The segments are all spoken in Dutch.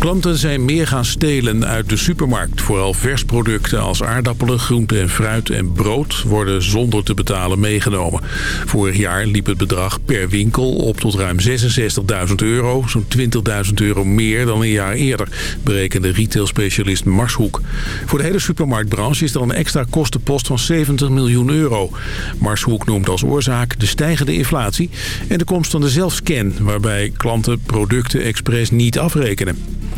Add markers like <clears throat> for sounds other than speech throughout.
Klanten zijn meer gaan stelen uit de supermarkt. Vooral versproducten als aardappelen, groenten en fruit en brood... worden zonder te betalen meegenomen. Vorig jaar liep het bedrag per winkel op tot ruim 66.000 euro. Zo'n 20.000 euro meer dan een jaar eerder, berekende retailspecialist Marshoek. Voor de hele supermarktbranche is er een extra kostenpost van 70 miljoen euro. Marshoek noemt als oorzaak de stijgende inflatie... en de komst van de zelfscan, waarbij klanten producten expres niet afrekenen.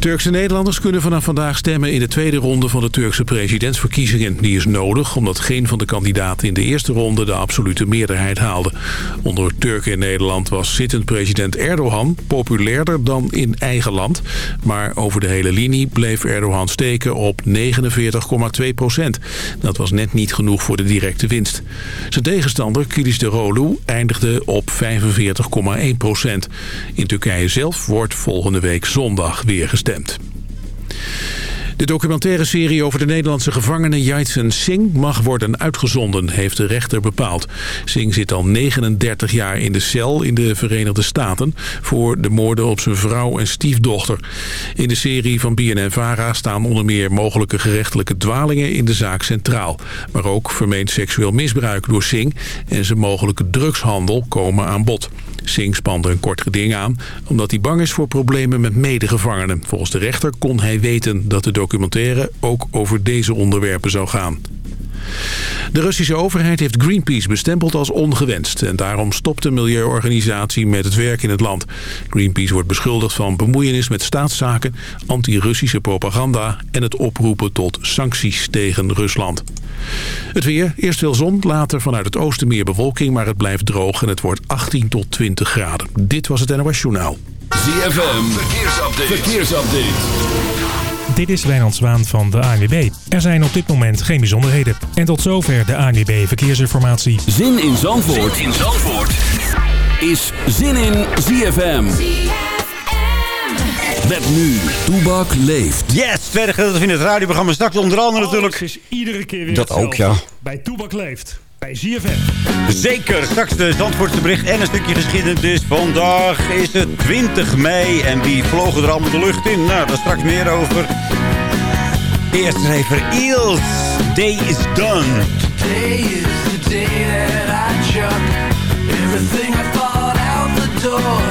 Turkse Nederlanders kunnen vanaf vandaag stemmen in de tweede ronde van de Turkse presidentsverkiezingen. Die is nodig omdat geen van de kandidaten in de eerste ronde de absolute meerderheid haalde. Onder Turken in Nederland was zittend president Erdogan populairder dan in eigen land. Maar over de hele linie bleef Erdogan steken op 49,2 procent. Dat was net niet genoeg voor de directe winst. Zijn tegenstander Kılıçdaroğlu eindigde op 45,1 procent. In Turkije zelf wordt volgende week zondag weer gestemd. De documentaire serie over de Nederlandse gevangene Yaitsen Singh mag worden uitgezonden, heeft de rechter bepaald. Singh zit al 39 jaar in de cel in de Verenigde Staten voor de moorden op zijn vrouw en stiefdochter. In de serie van BNN-VARA staan onder meer mogelijke gerechtelijke dwalingen in de zaak centraal. Maar ook vermeend seksueel misbruik door Singh en zijn mogelijke drugshandel komen aan bod. Singh spande een kort geding aan omdat hij bang is voor problemen met medegevangenen. Volgens de rechter kon hij weten dat de documentaire ook over deze onderwerpen zou gaan. De Russische overheid heeft Greenpeace bestempeld als ongewenst... en daarom stopt de milieuorganisatie met het werk in het land. Greenpeace wordt beschuldigd van bemoeienis met staatszaken... anti-Russische propaganda en het oproepen tot sancties tegen Rusland. Het weer, eerst veel zon, later vanuit het oosten meer bewolking... maar het blijft droog en het wordt 18 tot 20 graden. Dit was het NOS Journaal. ZFM, verkeersupdate. verkeersupdate. Dit is Wijnand Zwaan van de ANWB. Er zijn op dit moment geen bijzonderheden. En tot zover de ANWB Verkeersinformatie. Zin in Zandvoort, zin in Zandvoort. is Zin in ZFM. Met nu, Toebak leeft. Yes, verder gedeelte in het radioprogramma. Straks onder andere natuurlijk... is iedere keer weer Dat ook, ja. Bij Toebak leeft. Bij ZFM. Zeker, straks de Zandvoortse bericht en een stukje geschiedenis. Vandaag is het 20 mei en wie vlogen er allemaal de lucht in? Nou, daar straks meer over. Eerst even Eels. Day is done. Today is the day that I chuck everything I thought out the door.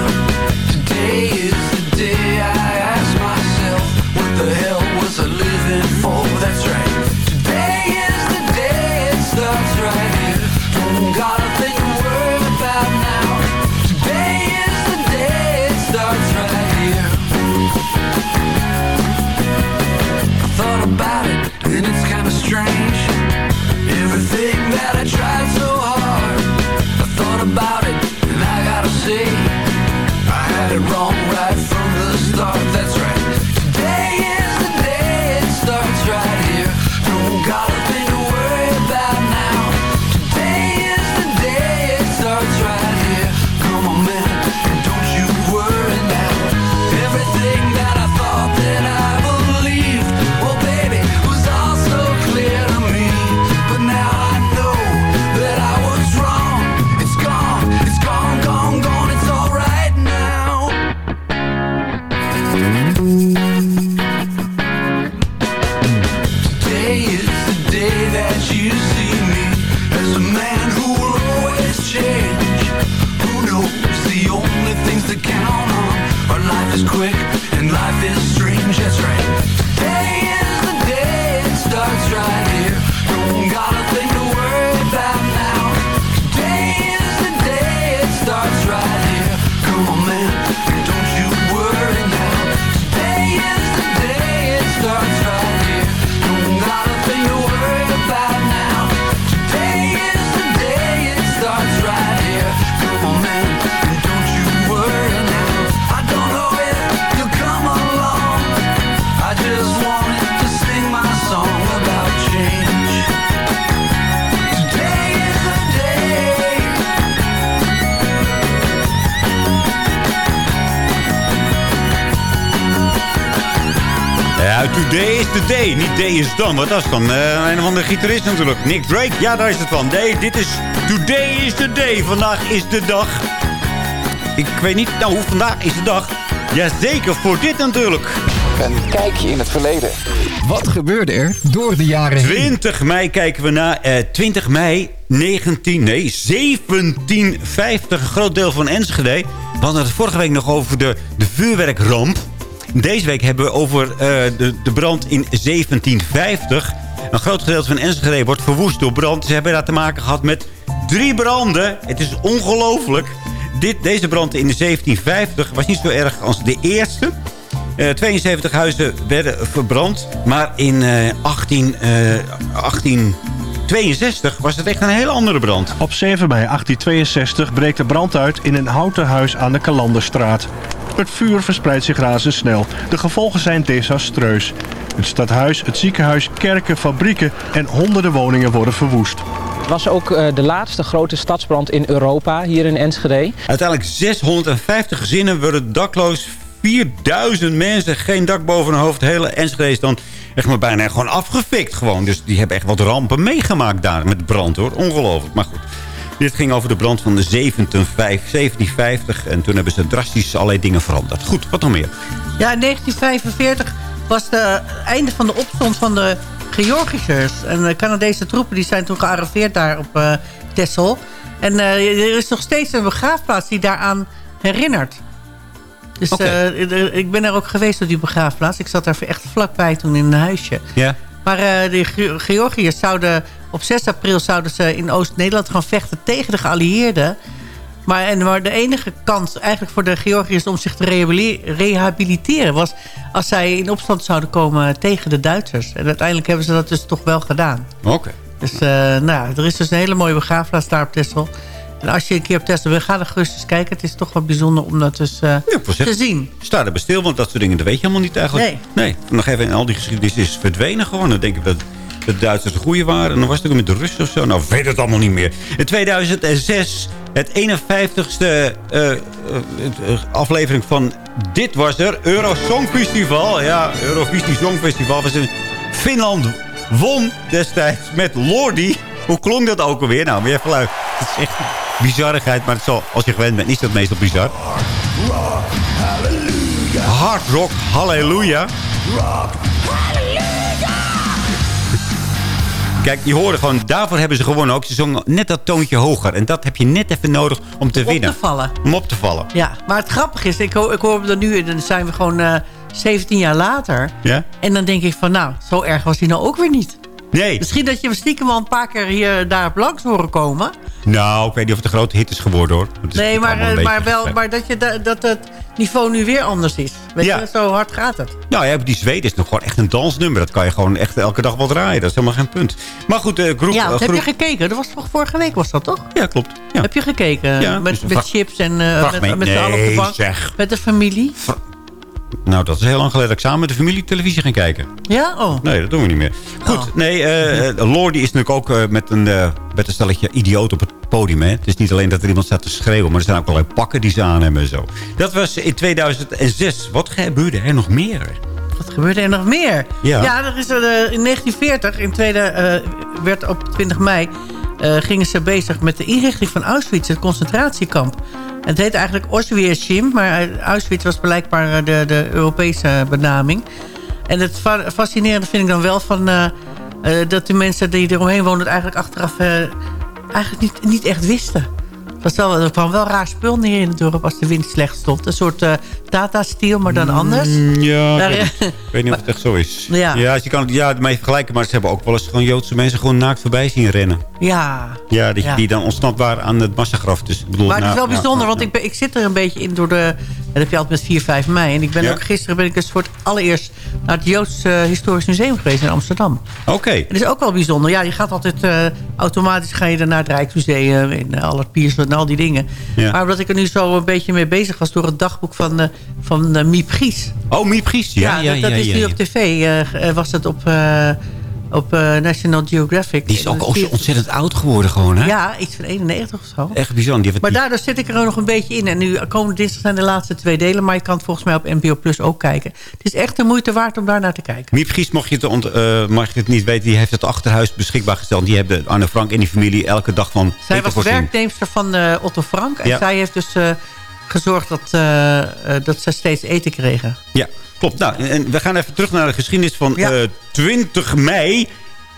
The day. Niet day is done. Wat dat is dan? Eh, een of andere gitarist natuurlijk. Nick Drake. Ja, daar is het van. Nee, dit is today is the day. Vandaag is de dag. Ik weet niet, nou, hoe vandaag is de dag? Jazeker, voor dit natuurlijk. Een kijkje in het verleden. Wat gebeurde er door de jaren heen? 20 mei kijken we naar. Eh, 20 mei 19, nee, 1750. Een groot deel van Enschede. We hadden het vorige week nog over de, de vuurwerkramp. Deze week hebben we over eh, de, de brand in 1750. Een groot gedeelte van Enschede wordt verwoest door brand. Ze hebben daar te maken gehad met drie branden. Het is ongelooflijk. Deze brand in 1750 was niet zo erg als de eerste. Eh, 72 huizen werden verbrand. Maar in eh, 18, eh, 1862 was het echt een hele andere brand. Op 7 mei 1862 breekt de brand uit in een houten huis aan de Kalanderstraat. Het vuur verspreidt zich razendsnel. De gevolgen zijn desastreus. Het stadhuis, het ziekenhuis, kerken, fabrieken en honderden woningen worden verwoest. Het was ook eh, de laatste grote stadsbrand in Europa, hier in Enschede. Uiteindelijk 650 gezinnen worden dakloos. 4000 mensen, geen dak boven hun hoofd. Hele Enschede is dan echt maar bijna gewoon afgefikt gewoon. Dus die hebben echt wat rampen meegemaakt daar met brand hoor. Ongelooflijk, maar goed. Dit ging over de brand van de 1750. En toen hebben ze drastisch allerlei dingen veranderd. Goed, wat nog meer? Ja, in 1945 was het einde van de opstand van de Georgiërs. En de Canadese troepen die zijn toen gearriveerd daar op uh, Texel. En uh, er is nog steeds een begraafplaats die daaraan herinnert. Dus uh, ik ben er ook geweest op die begraafplaats. Ik zat daar echt vlakbij toen in een huisje. Ja. Maar de Ge Georgiërs zouden... Op 6 april zouden ze in Oost-Nederland gaan vechten tegen de geallieerden. Maar, en, maar de enige kans eigenlijk voor de Georgiërs om zich te rehabiliteren... was als zij in opstand zouden komen tegen de Duitsers. En uiteindelijk hebben ze dat dus toch wel gedaan. Oké. Dus uh, nou, ja, er is dus een hele mooie begraafplaats daar op Texel. En als je een keer op Texel bent, ga er gerust eens kijken. Het is toch wel bijzonder om dat dus uh, ja, te zien. Sta er bestil, want dat soort dingen dat weet je helemaal niet eigenlijk. Nee. Nee, nog even, en al die geschiedenis is verdwenen gewoon. Dan denk ik dat de Duitsers de goede waren. En dan was het ook met de Russen of zo. Nou, weet het allemaal niet meer. In 2006, het 51ste uh, uh, aflevering van Dit Was Er. Euro Songfestival. Ja, Eurovisie Songfestival. Was in Finland won destijds met Lordi. Hoe klonk dat ook alweer? Nou, weer even. Het is echt bizarrigheid. Maar het als je gewend bent, is dat meestal bizar. Hard rock, halleluja. Rock, Kijk, je hoorde gewoon, daarvoor hebben ze gewonnen ook. Ze zongen net dat toontje hoger. En dat heb je net even nodig om te om winnen. Om op te vallen. Om op te vallen. Ja, maar het grappige is, ik, ho ik hoor dat nu, en dan zijn we gewoon uh, 17 jaar later. Ja? En dan denk ik van, nou, zo erg was hij nou ook weer niet. Nee. Misschien dat je hem stiekem al een paar keer hier daar langs horen komen. Nou, ik weet niet of het een grote hit is geworden hoor. Is nee, maar, uh, maar, wel, maar dat, je da dat het niveau nu weer anders is. Weet ja. je, zo hard gaat het. Nou ja, die Zweden is nog gewoon echt een dansnummer. Dat kan je gewoon echt elke dag wel draaien. Dat is helemaal geen punt. Maar goed, uh, groep... Ja, uh, heb je gekeken? Dat was toch vorige week, was dat toch? Ja, klopt. Ja. Heb je gekeken? Ja, met, dus met chips en uh, met, met nee, z'n allen op de bank? Zeg. Met de familie? Fra nou, dat is heel lang geleden dat ik samen met de familie televisie gaan kijken. Ja? Oh. Nee, dat doen we niet meer. Goed, oh. nee, uh, Lordi is natuurlijk ook uh, met, een, uh, met een stelletje idioot op het podium. Hè? Het is niet alleen dat er iemand staat te schreeuwen... maar er zijn ook allerlei pakken die ze aan hebben en zo. Dat was in 2006. Wat gebeurde er nog meer? Wat gebeurde er nog meer? Ja, ja er is, in 1940, in tweede, werd op 20 mei... gingen ze bezig met de inrichting van Auschwitz, het concentratiekamp. Het heet eigenlijk Auschwitz, maar Auschwitz was blijkbaar de, de Europese benaming. En het fascinerende vind ik dan wel van, uh, uh, dat de mensen die eromheen woonden... het eigenlijk achteraf eigenlijk niet, niet echt wisten. Dat wel, er kwam wel raar spul neer in het dorp als de wind slecht stond. Een soort uh, data-steel, maar dan anders. Mm, ja, Daar, ik weet, niet, ik weet niet of het echt zo is. <laughs> Ja, ja je kan het ja, ermee vergelijken. Maar ze hebben ook wel eens gewoon Joodse mensen gewoon naakt voorbij zien rennen. Ja. Ja, die, ja. die dan ontsnapt waren aan het massagraf. Dus, bedoel, maar het is wel bijzonder, ja, want ik, ben, ik zit er een beetje in door de... Dat heb je altijd met 4, 5 mei. En ik ben Ja. ook gisteren ben ik dus voor het allereerst... naar het Joods uh, Historisch Museum geweest in Amsterdam. Oké. Okay. Het is ook wel bijzonder. Ja, je gaat altijd... Uh, automatisch ga je dan naar het Rijksmuseum... en uh, alle piers en al die dingen. Ja. Maar omdat ik er nu zo een beetje mee bezig was... door het dagboek van, uh, van Miep Gies. Oh, Miep Gies. Ja, ja, dat, dat ja, is ja, nu ja. op tv. Was het op, op uh, National Geographic. Die is ook, ook zo ontzettend oud geworden gewoon, hè? Ja, iets van 91 of zo. Echt. Die maar daardoor zit ik er nog een beetje in. En nu komende dinsdag zijn de laatste twee delen. Maar je kan het volgens mij op NPO Plus ook kijken. Het is echt de moeite waard om daar naar te kijken. Miep Gies, mocht je, het ont, uh, mag je het niet weten... die heeft het achterhuis beschikbaar gesteld. Die hebben Anne Frank en die familie elke dag van... Zij was werknemster van uh, Otto Frank. En Ja. zij heeft dus... Gezorgd dat, eh, eh, dat ze steeds eten kregen. Ja, klopt. Nou, en we gaan even terug naar de geschiedenis van Ja. eh, 20 mei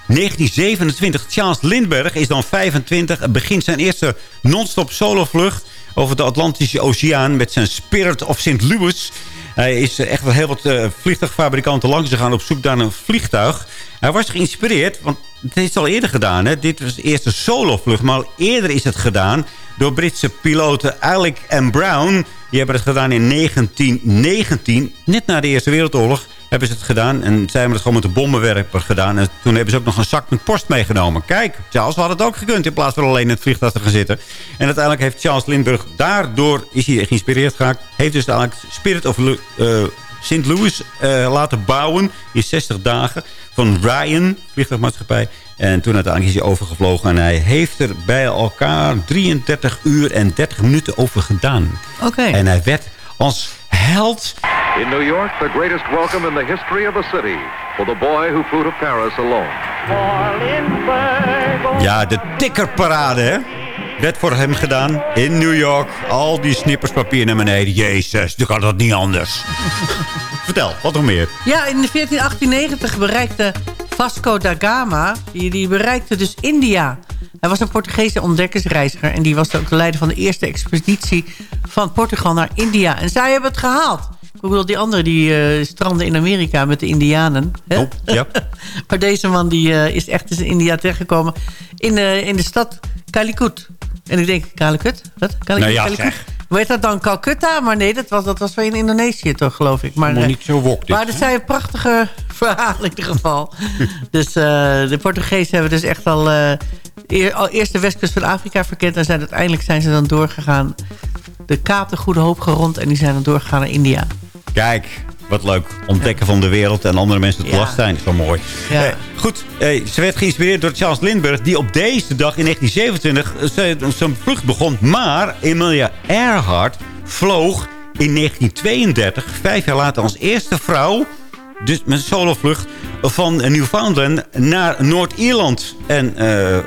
1927. Charles Lindbergh is dan 25 en begint zijn eerste non-stop solovlucht over de Atlantische Oceaan met zijn Spirit of St. Louis. Hij is eh, echt wel heel wat eh, vliegtuigfabrikanten langs gegaan op zoek naar een vliegtuig. Hij was geïnspireerd, want het is al eerder gedaan. Hè? Dit was de eerste solovlucht, maar al eerder is het gedaan door Britse piloten Alec en Brown. Die hebben het gedaan in 1919, net na de Eerste Wereldoorlog hebben ze het gedaan. En zij hebben het gewoon met een bommenwerper gedaan. En toen hebben ze ook nog een zak met post meegenomen. Kijk, Charles had het ook gekund in plaats van alleen in het vliegtuig te gaan zitten. En uiteindelijk heeft Charles Lindbergh, daardoor is hij geïnspireerd geraakt. Heeft dus uiteindelijk Spirit of Lu- eh, St. Louis eh, laten bouwen in 60 dagen. Van Ryan, vliegtuigmaatschappij. En toen uiteindelijk is hij overgevlogen. En hij heeft er bij elkaar 33 uur en 30 minuten over gedaan. Oké. En hij werd als held In New York, the greatest welcome in the history of the city for the boy who flew to Paris alone. Ja, de tikkerparade, hè? Werd voor hem gedaan in New York. Al die snipperspapier naar beneden. Jezus, nu kan dat niet anders. <laughs> Vertel, wat nog meer? Ja, in 1498 bereikte Vasco da Gama, die, die bereikte dus India. Hij was een Portugese ontdekkersreiziger... en die was ook de leider van de eerste expeditie van Portugal naar India. En zij hebben het gehaald. Ik bedoel, die anderen die eh, stranden in Amerika met de Indianen. Hè? Oh, ja. <laughs> maar deze man die, eh, is echt dus in India terechtgekomen. In, de in de stad Calicut. En ik denk, Calicut? Wat? Calicut, Nou ja, Calicut? heet dat dan? Calcutta? Maar nee, dat was, dat was wel in Indonesië toch, geloof ik. Maar, Moet niet zo wok dit, Maar er hè? zijn prachtige <laughs> verhalen in ieder geval. <laughs> dus de Portugezen hebben dus echt al, eer, al eerst de westkust van Afrika verkend. En zijn, uiteindelijk zijn ze dan doorgegaan. De Kaap de Goede Hoop gerond. En die zijn dan doorgegaan naar India. Kijk, wat leuk. Ontdekken van de wereld en andere mensen het Ja. last zijn. wel mooi. Ja. Eh, goed, eh, ze werd geïnspireerd door Charles Lindbergh... die op deze dag in 1927 eh, zijn- zijn vlucht begon. Maar Emilia Earhart vloog in 1932, vijf jaar later als eerste vrouw... dus met een solovlucht van Newfoundland naar Noord-Ierland. En eh,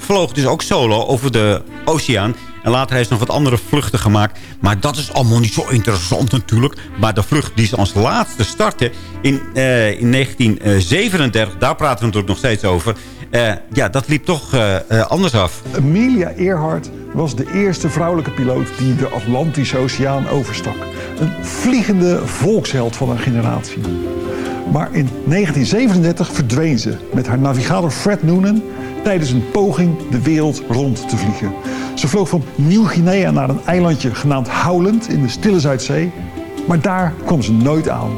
vloog dus ook solo over de oceaan. En later heeft ze nog wat andere vluchten gemaakt. Maar dat is allemaal niet zo interessant natuurlijk. Maar de vlucht die ze als laatste startte in, eh, in 1937... daar praten we natuurlijk nog steeds over... Eh, ja, dat liep toch eh, anders af. Amelia Earhart was de eerste vrouwelijke piloot die de Atlantische Oceaan overstak. Een vliegende volksheld van een generatie. Maar in 1937 verdween ze met haar navigator Fred Noonan tijdens een poging de wereld rond te vliegen. Ze vloog van Nieuw-Guinea naar een eilandje genaamd Howland in de Stille Zuidzee. Maar daar kwam ze nooit aan.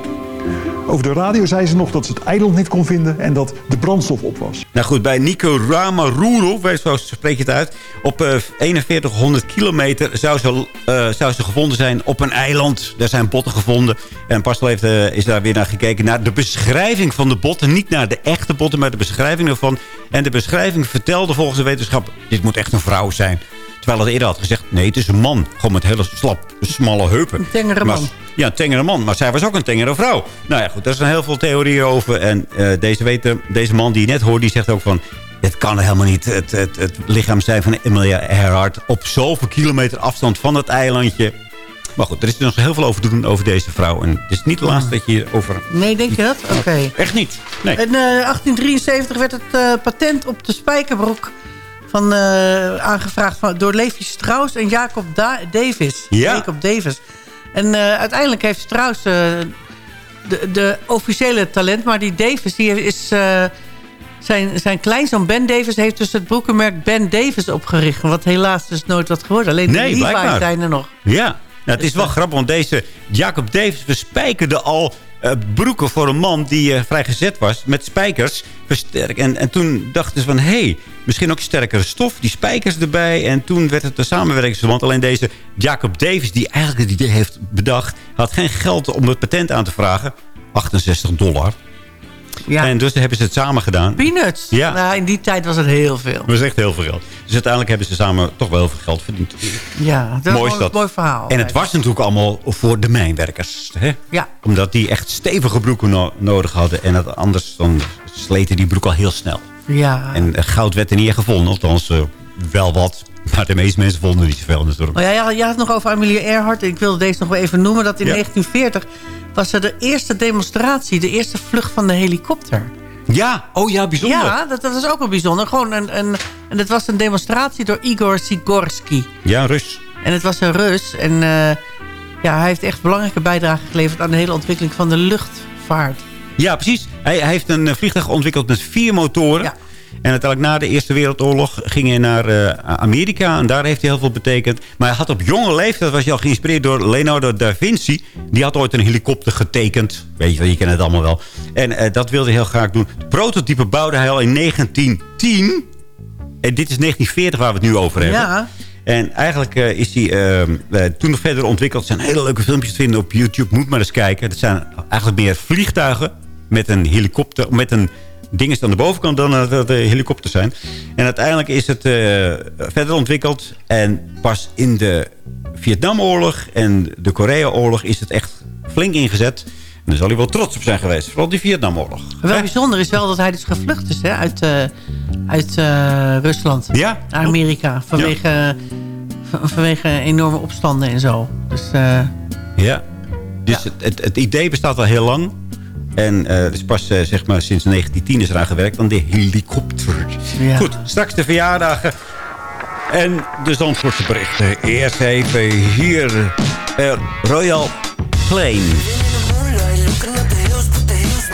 Over de radio zei ze nog dat ze het eiland niet kon vinden en dat de brandstof op was. Nou goed, bij Nico Ramaruro, zo spreek je het uit... op eh 4100 kilometer zou ze, eh, zou ze gevonden zijn op een eiland. Daar zijn botten gevonden. En Pascal heeft, eh, is daar weer naar gekeken... naar de beschrijving van de botten. Niet naar de echte botten, maar de beschrijving ervan. En de beschrijving vertelde volgens de wetenschap... dit moet echt een vrouw zijn. Terwijl het eerder had gezegd... nee, het is een man. Gewoon met hele slap, smalle heupen. Een tengere Maar- man. ja, een tengere man. Maar zij was ook een tengere vrouw. Nou ja, goed. Daar zijn heel veel theorieën over. En eh, deze, weten, deze man die je net hoort, die zegt ook van... Het kan helemaal niet het, het, het lichaam zijn van Emilia Earhart... op zoveel kilometer afstand van het eilandje. Maar goed, er is nog heel veel over te doen over deze vrouw. En het is niet de laatste dat je hierover... Nee, denk je dat? Oké. Echt niet. Nee. In eh, 1873 werd het eh, patent op de spijkerbroek van, eh, aangevraagd van, door Levi Strauss en Jacob Da- Davis. Ja. Jacob Davis. En eh, uiteindelijk heeft Strauss eh, de, de officiële talent, maar die Davis die is... zijn, zijn kleinzoon Ben Davis heeft dus het broekenmerk Ben Davis opgericht. Wat helaas dus nooit wat geworden. Alleen de Nee, Levi's blijkbaar. zijn er nog. Ja, nou, het is wel grappig, want deze Jacob Davis bespijkerde al eh, broeken voor een man die eh, vrij gezet was met spijkers. Versterk. En, en toen dachten ze van, hé, hey, misschien ook sterkere stof, die spijkers erbij. En toen werd het een samenwerkingsverband. Alleen deze Jacob Davis, die eigenlijk het idee heeft bedacht, had geen geld om het patent aan te vragen. 68 dollar. Ja. En dus hebben ze het samen gedaan. Peanuts. Ja. Nou, in die tijd was het heel veel. Dat was echt heel veel geld. Dus uiteindelijk hebben ze samen toch wel heel veel geld verdiend. Ja, dat Mooi is een dat. mooi verhaal. En het was natuurlijk allemaal voor de mijnwerkers. Hè? Ja. Omdat die echt stevige broeken no- nodig hadden. En dat anders dan sleten die broek al heel snel. Ja. En eh, goud werd er niet gevonden. Althans, eh, wel wat. Maar de meeste mensen vonden het niet zoveel natuurlijk. Oh ja, ja, je had het nog over Amelia Earhart. Ik wilde deze nog wel even noemen. Dat in Ja. 1940 was er de eerste demonstratie. De eerste vlucht van de helikopter. Ja, oh ja, bijzonder. Ja, dat, dat was ook wel bijzonder. Gewoon een, een, en het was een demonstratie door Igor Sigorsky. Ja, Rus. En het was een Rus. En eh, ja, hij heeft echt belangrijke bijdrage geleverd... aan de hele ontwikkeling van de luchtvaart. Ja, precies. Hij, hij heeft een eh, vliegtuig ontwikkeld met vier motoren. En uiteindelijk na de Eerste Wereldoorlog ging hij naar eh, Amerika. En daar heeft hij heel veel betekend. Maar hij had op jonge leeftijd, was hij al geïnspireerd door Leonardo da Vinci. Die had ooit een helikopter getekend. Weet je wel, je kent het allemaal wel. En eh, dat wilde hij heel graag doen. Het prototype bouwde hij al in 1910. En dit is 1940 waar we het nu over hebben. Ja. En eigenlijk eh, is hij eh, eh, toen nog verder ontwikkeld. Er zijn hele leuke filmpjes te vinden op YouTube. Moet maar eens kijken. Dat zijn eigenlijk meer vliegtuigen met een helikopter... met een ding is aan de bovenkant dan dat het eh, helikopters zijn. En uiteindelijk is het eh, verder ontwikkeld. En pas in de Vietnamoorlog en de Koreaoorlog is het echt flink ingezet. En daar zal hij wel trots op zijn geweest. Vooral die Vietnamoorlog. Wel bijzonder is wel dat hij dus gevlucht is hè, uit, eh, uit Rusland. Ja. Naar Amerika. Vanwege, van- vanwege enorme opstanden en zo. Dus Ja. Dus Het, het, het idee bestaat al heel lang. En eh, het is pas eh, zeg maar sinds 1910 is eraan gewerkt aan de helikopter. Ja. Goed, straks de verjaardagen. En de Zandvoortse berichten. Eerst even hier. eh, Royal Plane. moonlight, looking at the hills, but the hills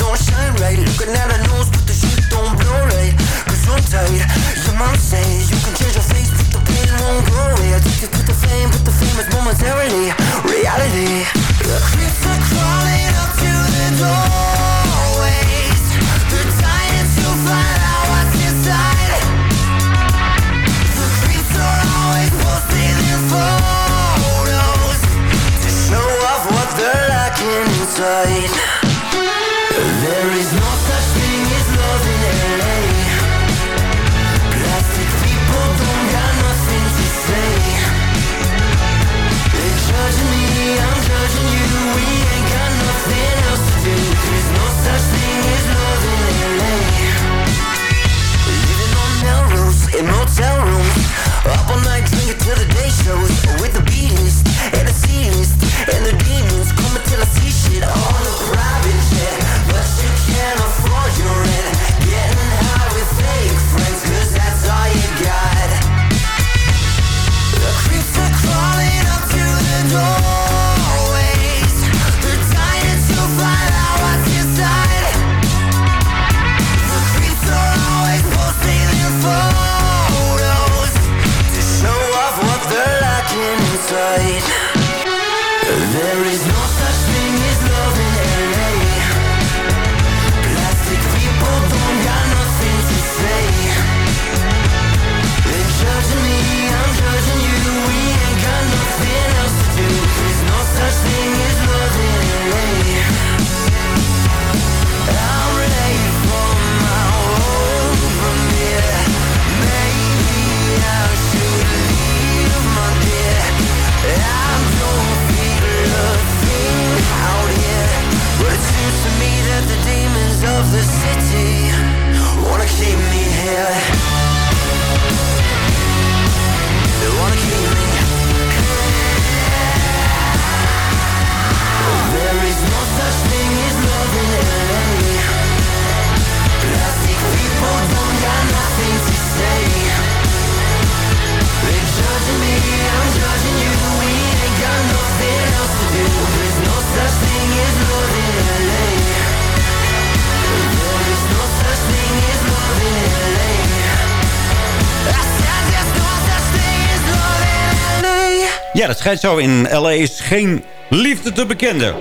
schijnt. In L.A. is geen liefde te bekennen.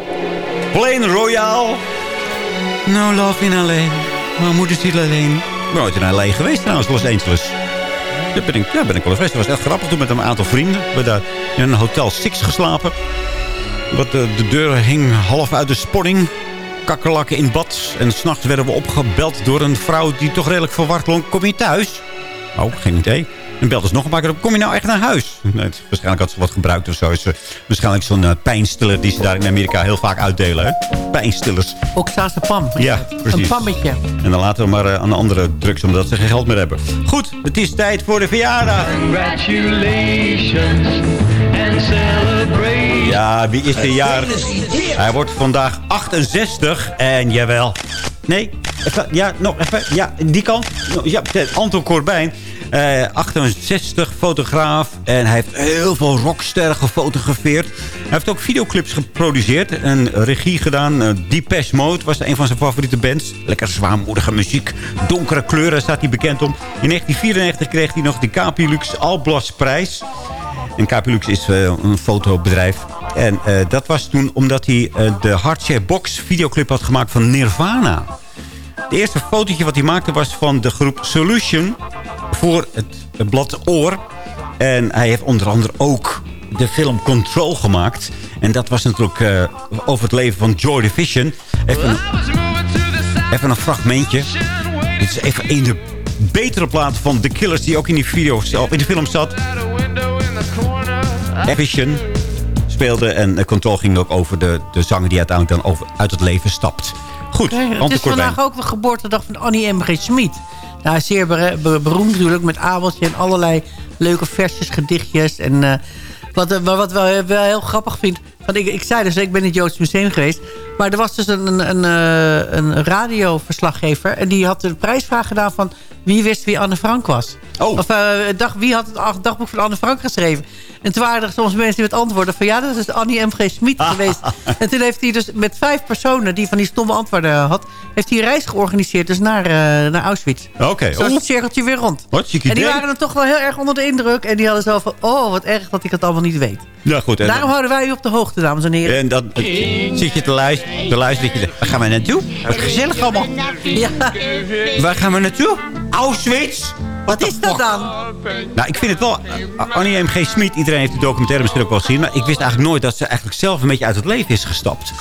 Plain Royale. No love in L.A. Mijn moeder ziet alleen. Ik ben ooit in L.A. geweest trouwens, Los Angeles. Daar ben ik, ja, ben ik wel geweest. Dat was echt grappig. Toen met een aantal vrienden. We hebben daar in een Hotel Six geslapen. Wat de, de deur hing half uit de sponning. Kakkerlakken in bad. En s'nachts werden we opgebeld door een vrouw die toch redelijk verward klonk. Kom je thuis? Oh, geen idee. En belde ze nog een paar keer op. Kom je nou echt naar huis? <laughs> Nee, het- waarschijnlijk had ze wat gebruikt of zo. Is, waarschijnlijk zo'n eh, pijnstiller die ze daar in Amerika heel vaak uitdelen. Hè? Pijnstillers. Oxazepam. Ja, precies. Een pammetje. En dan laten we maar eh, aan de andere drugs, omdat ze geen geld meer hebben. Goed, het is tijd voor de verjaardag. Congratulations and celebrate. Ja, wie is de jaar? Hij wordt vandaag 68 en jawel. Nee, even, ja, nog even. Ja, die kant. Ja, Anton Corbijn. Eh, 68, fotograaf. En hij heeft heel veel rocksterren gefotografeerd. Hij heeft ook videoclips geproduceerd en regie gedaan. Uh, Depeche Mode was een van zijn favoriete bands. Lekker zwaarmoedige muziek. Donkere kleuren staat hij bekend om. In 1994 kreeg hij nog de Capilux Alblas prijs. En Capilux is eh, een fotobedrijf. En dat was toen omdat hij de Heartshare Box videoclip had gemaakt van Nirvana. Het eerste fotootje wat hij maakte was van de groep Solution voor het, blad Oor. En hij heeft onder andere ook de film Control gemaakt. En dat was natuurlijk eh, over het leven van Joy Division. Even een, even een fragmentje. Dit is even een de betere platen van The Killers die ook in die video zelf, in de film zat. Vision speelde en Control ging ook over de, de zanger die uiteindelijk dan over, uit het leven stapt. Goed, het is vandaag ook de geboortedag van Annie M.G. Schmid. Nou, zeer beroemd natuurlijk met Abeltje en allerlei leuke versjes, gedichtjes. En eh, wat, eh, maar wat wel, wel heel grappig vind... Want ik, ik zei dus, ik ben in het Joods Museum geweest. Maar er was dus een, een, een, eh, een radioverslaggever. En die had de prijsvraag gedaan van... wie wist wie Anne Frank was. Of eh, dag, wie had het dagboek van Anne Frank geschreven. En toen waren er soms mensen die met antwoorden van... ja, dat is Annie M.G. Schmid <laughs> geweest. En toen heeft hij dus met vijf personen... die van die stomme antwoorden had... heeft hij een reis georganiseerd dus naar, eh, naar Auschwitz. Oké, Zo is oh. het cirkeltje weer rond. Wat En die idee. waren dan toch wel heel erg onder de indruk. En die hadden zo van... oh, wat erg dat ik het allemaal niet weet. Ja, goed. En, Daarom houden wij u op de hoogte, dames en heren. en dan zit je te luisteren. Te luisteren waar gaan we naartoe? Wat gezellig allemaal. Ja. Waar gaan we naartoe? Auschwitz. Wat is dat dan? Nou, ik vind het wel... eh, Annie M.G. Smit, iedereen heeft de documentaire misschien ook wel gezien... maar ik wist eigenlijk nooit dat ze eigenlijk zelf een beetje uit het leven is gestapt.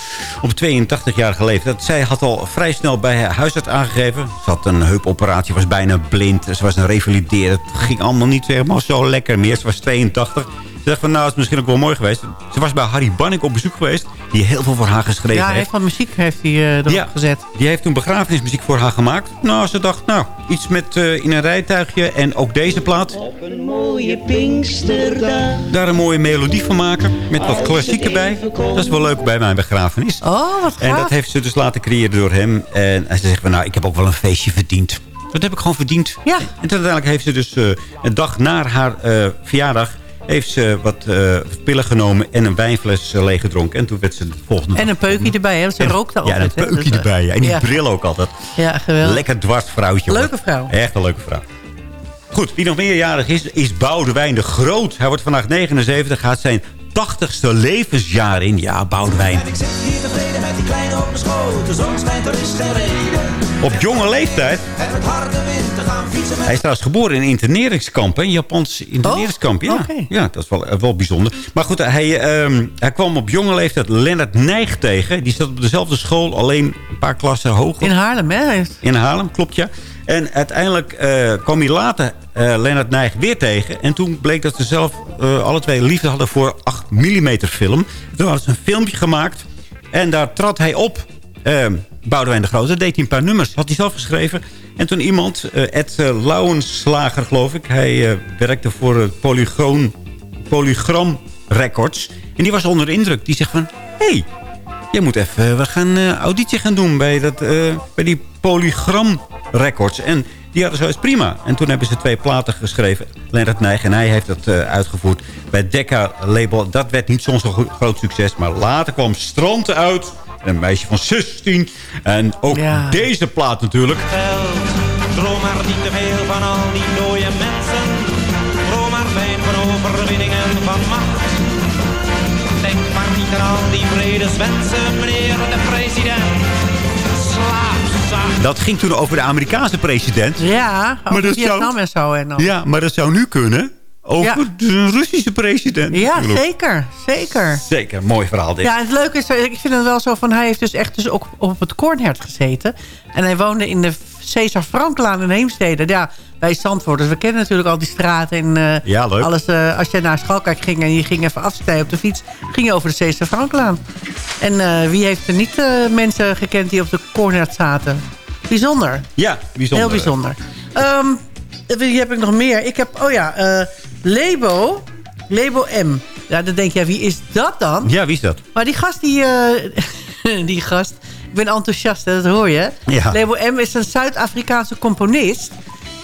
Op 82-jarige leeftijd. Zij had al vrij snel bij haar huisarts aangegeven. Ze had een heupoperatie, was bijna blind. Ze was een revalideren. Het ging allemaal niet helemaal zo lekker meer. Ze was 82. Ze dacht van, nou, het is misschien ook wel mooi geweest. Ze was bij Harry Banning op bezoek geweest... die heel veel voor haar geschreven Ja, hij heeft. heeft van muziek heeft hij, eh, erop Ja, gezet. die heeft toen begrafenismuziek voor haar gemaakt. Nou, ze dacht, nou, iets met eh, in een rijtuigje en ook deze plaat. Een mooie Pinksterdag. Daar een mooie melodie van maken, met wat klassiek erbij. Dat is wel leuk bij mijn begrafenis. Oh, wat En gaaf. dat heeft ze dus laten creëren door hem. En ze zegt van, nou, ik heb ook wel een feestje verdiend. Dat heb ik gewoon verdiend. Ja. En toen uiteindelijk heeft ze dus eh, een dag na haar eh, verjaardag... heeft ze wat eh, pillen genomen en een wijnfles uh, leeggedronken. En toen werd ze de volgende En een peukje erbij, hè? Ze En- rookte Ja, altijd. een hè. peukje Dus, eh, erbij. Ja. En die ja. bril ook altijd. Ja, geweldig. Lekker dwars vrouwtje. hoor. Leuke vrouw. Echt een leuke vrouw. Goed, wie nog meerjarig is, is Boudewijn de Groot. Hij wordt vandaag 79, gaat zijn 80ste levensjaar in. Ja, Boudewijn. Ik zit hier tevreden met die kleine op mijn schoot. De zon schijnt, er is geen reden. Op jonge leeftijd. En met harde wind Hij is trouwens geboren in een interneringskamp. Een Japans interneringskamp. Ja, Oh, oké. ja, dat is wel, eh, wel bijzonder. Maar goed, hij, ehm, hij kwam op jonge leeftijd Lennart Nijg tegen. Die zat op dezelfde school, alleen een paar klassen hoger. In Haarlem, hè? In Haarlem, klopt ja. En uiteindelijk eh, kwam hij later eh Lennart Nijg weer tegen. En toen bleek dat ze zelf eh, alle twee liefde hadden voor 8 mm film. Toen hadden ze een filmpje gemaakt. En daar trad hij op. eh Boudewijn de Grote. deed hij een paar nummers. Had hij zelf geschreven. En toen iemand, eh, Ed uh, Lauwenslager geloof ik. Hij eh, werkte voor het Polygram Records. En die was onder de indruk. Die zegt van... Hey, je moet even, we gaan een auditie gaan doen bij, dat, eh, bij die Polygram Records. En die hadden zoiets prima. En toen hebben ze twee platen geschreven. Lennart Nijg en hij heeft dat eh, uitgevoerd bij Decca Label. Dat werd niet zo'n zo goed- groot succes. Maar later kwam Strand uit. Een meisje van 16. En ook Ja. deze plaat natuurlijk. Droom maar niet te veel van al die mooie mensen. Droom maar fijn van overwinningen van macht. Denk maar niet aan al die vredeswensen, meneer de president. Dat ging toen over de Amerikaanse president. Ja, over dat Vietnam zou- en zo. En dan. Ja, maar dat zou nu kunnen over Ja. de Russische president. Ja, zeker. Zeker. Zeker, mooi verhaal dit. Ja, het leuke is, ik vind het wel zo van... hij heeft dus echt dus ook op het Kornhert gezeten. En hij woonde in de Cesar Franklaan in Heemstede. Ja, wij Zandvoort, dus we kennen natuurlijk al die straten. En, eh, Ja, leuk. Alles, eh, als je naar Schalkijk ging en je ging even afstijgen op de fiets... ging je over de Cesar Franklaan. En eh, wie heeft er niet mensen gekend die op de corner zaten? Bijzonder. Ja, bijzonder. Heel bijzonder. Ehm, wie heb ik nog meer? Ik heb, oh ja, eh, Lebo. Lebo M. Ja, dan denk je, wie is dat dan? Ja, wie is dat? Maar die gast, die, eh, <laughs> die gast... Ik ben enthousiast, hè, dat hoor je. Ja. Lebo M is een Zuid-Afrikaanse componist.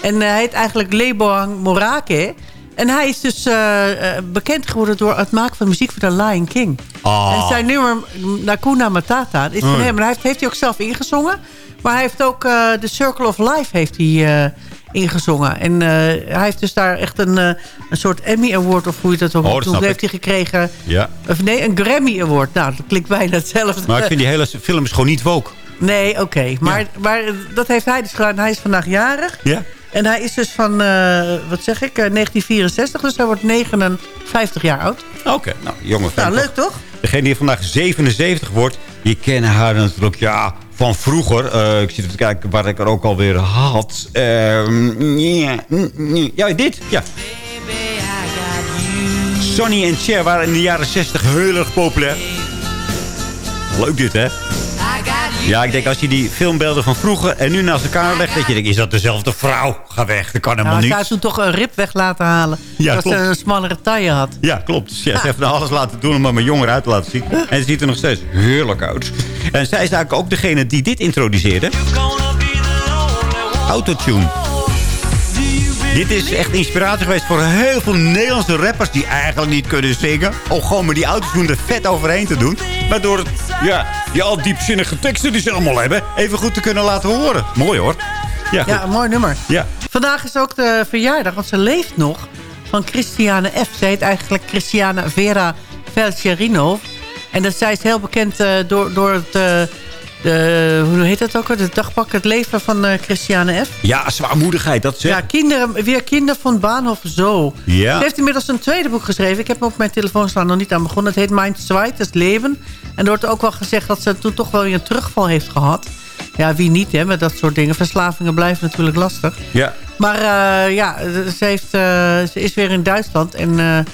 En eh, hij heet eigenlijk Leboang Morake. En hij is dus eh, eh, bekend geworden door het maken van muziek voor The Lion King. Ah. En zijn nummer Nakuna Matata is van Oh. hem. En hij heeft, heeft hij ook zelf ingezongen. Maar hij heeft ook eh The Circle of Life heeft hij, eh, ingezongen. En eh, hij heeft dus daar echt een, eh, een soort Emmy Award... of hoe je dat ook Oh, snap heeft hij gekregen. Ja. Of nee, een Grammy Award. Nou, dat klinkt bijna hetzelfde. Maar ik vind die hele film is gewoon niet woke. Nee, oké. Maar, maar dat heeft hij dus gedaan. Hij is vandaag jarig. Ja. En hij is dus van, eh, wat zeg ik, eh, 1964. Dus hij wordt 59 jaar oud. Oké, nou, jongen. Nou, leuk toch? Degene die vandaag 77 wordt, die kennen haar natuurlijk ja, van vroeger. Eh, ik zit te kijken waar ik er ook alweer had. Ehm, ja, mm, mm, ja, dit. Ja. Sonny en Cher waren in de jaren 60 heel erg populair. Leuk dit, hè? Ja, ik denk als je die filmbeelden van vroeger en nu naast elkaar legt... dat je denkt, is dat dezelfde vrouw? Ga weg, dat kan helemaal Nou, niet. ze had toen toch een rib weg laten halen. Ja, dat klopt. ze een smallere taille had. Ja, klopt. Ja, ze heeft er alles laten doen om maar jonger uit te laten zien. En ze ziet er nog steeds heerlijk uit. En zij is eigenlijk ook degene die dit introduceerde. Autotune. Dit is echt inspiratie geweest voor heel veel Nederlandse rappers... die eigenlijk niet kunnen zingen. Om gewoon met die autotune er vet overheen te doen. Waardoor het, ja, die al diepzinnige teksten die ze allemaal hebben... even goed te kunnen laten horen. Mooi hoor. Ja, goed. Ja, een mooi nummer. Ja. Vandaag is ook de verjaardag, want ze leeft nog, van Christiane F. Ze heet eigenlijk Christiane Vera Velcherino. En dat, zij is heel bekend eh, door, door het... eh, de, hoe heet dat ook? Het dagpak, het leven van eh, Christiane F. ja, zwaarmoedigheid, dat zeg. Ja, kinderen, weer kinderen van Bahnhof Zo. Ja. Ze heeft inmiddels een tweede boek geschreven. Ik heb hem op mijn telefoon staan, nog niet aan begonnen. Het heet Mijn Zweites Leven. En er wordt ook wel gezegd dat ze toen toch wel weer een terugval heeft gehad. Ja, wie niet, hè, met dat soort dingen. Verslavingen blijven natuurlijk lastig. Ja. Maar ja, ze, heeft, ze is weer in Duitsland. En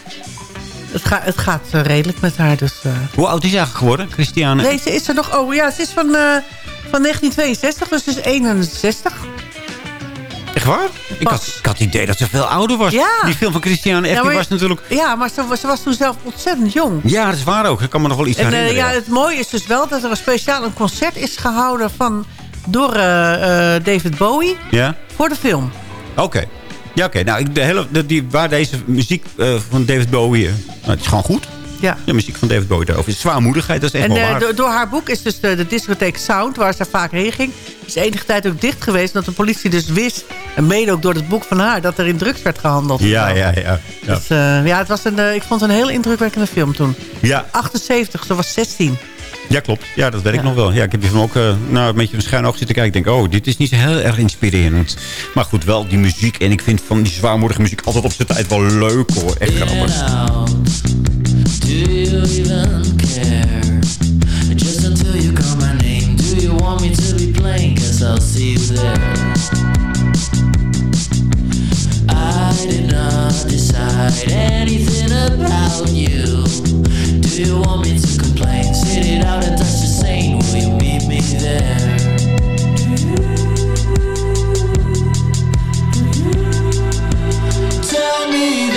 het, ga, het gaat eh, redelijk met haar. Dus, eh. Hoe oud is ze eigenlijk geworden, Christiane? Nee, ze is er nog... Oh ja, ze is van, eh, van 1962, dus ze is 61. Echt waar? Ik had, ik had het idee dat ze veel ouder was. Ja. Die film van Christiane F. Ja, was natuurlijk... Ja, maar ze, was- ze was toen zelf ontzettend jong. Ja, dat is waar ook. Ik kan me nog wel iets En herinneren. ja, het mooie is dus wel dat er een speciaal een concert is gehouden van, door David Bowie ja? voor de film. Oké. Ja, oké. Nou, de hele, de, die, waar deze muziek eh, van David Bowie... eh, nou, het is gewoon goed. Ja. De muziek van David Bowie daarover. Zwaarmoedigheid, dat is echt En wel eh, waar. do- door haar boek is dus de, de discotheek Sound, waar ze vaak heen ging, is enige tijd ook dicht geweest. Dat de politie dus wist, en mede ook door het boek van haar, dat er in drugs werd gehandeld. Ja, ja, ja. ja. Dus ja, het was een, ik vond het een heel indrukwekkende film toen. Ja. 78, ze was 16. Ja, klopt. Ja, dat weet ik Ja. nog wel. Ja, ik heb film ook eh, nou, een beetje een schuin oog zitten kijken. Ik denk, oh, dit is niet zo heel erg inspirerend. Maar goed, wel die muziek. En ik vind van die zwaarmoedige muziek altijd op zijn tijd wel leuk, hoor. Echt grappig. Do you even care? Just until you call my name. Do you want me to be playing? Cause I'll see you there. Did not decide anything about you. Do you want me to complain? Sit it out and touch the sane. Will you meet me there? Tell me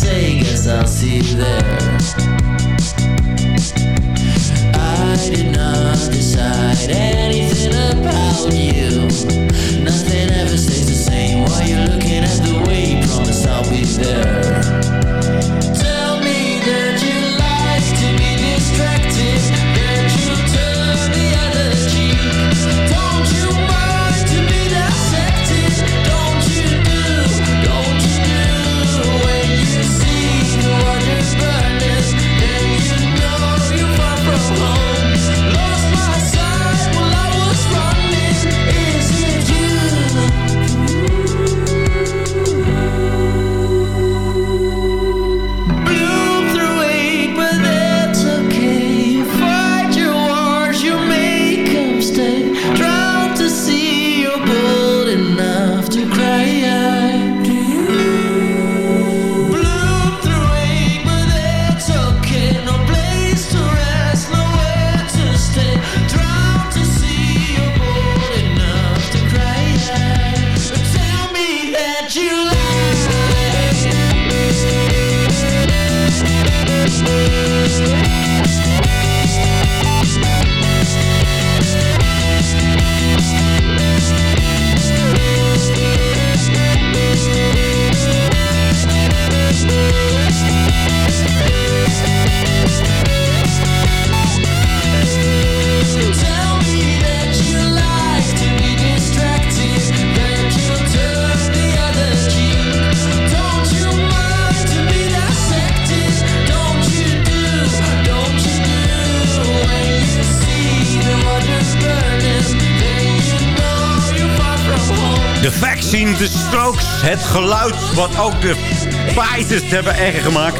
say. Guess I'll see you there. I did not decide anything about you. Nothing ever stays the same. While you're looking at the way you promised I'll be there. Het geluid wat ook de Fighters hebben eigen gemaakt.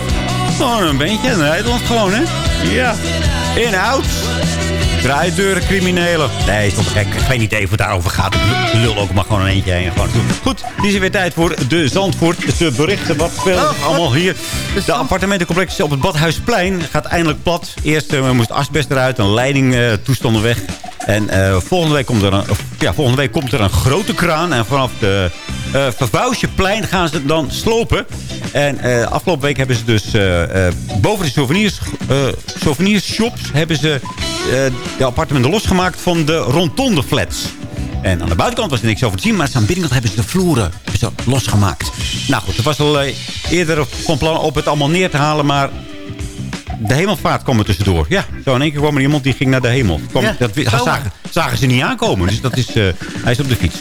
Gewoon een beetje in Nederland gewoon, hè? Ja. In-out. Draaideuren, criminelen. Nee, is toch gek. Ik weet niet even wat daarover gaat. Ik lul ook maar gewoon een eentje heen. Gewoon doen. Goed, die is weer tijd voor de Zandvoort. De berichten wat veel Oh, allemaal hier. De appartementencomplex op het Badhuisplein gaat eindelijk plat. Eerst eh, moest asbest eruit, een leidingtoestanden weg. En eh, volgende, week komt er een, ja, volgende week komt er een grote kraan. En vanaf de uh, Vervuisjeplein gaan ze dan slopen. En eh, afgelopen week hebben ze dus eh, eh, boven de souvenirs, eh, souvenirshops... hebben ze eh, de appartementen losgemaakt van de rondonde flats. En aan de buitenkant was er niks over te zien. Maar aan de binnenkant hebben ze de vloeren ze losgemaakt. Nou goed, er was al eh, eerder van plan op het allemaal neer te halen. Maar de hemelvaart kwam er tussendoor. Ja, zo in één keer kwam er iemand die ging naar de hemel. Ja, dat zagen, zagen ze niet aankomen. Dus dat is, eh, hij is op de fiets.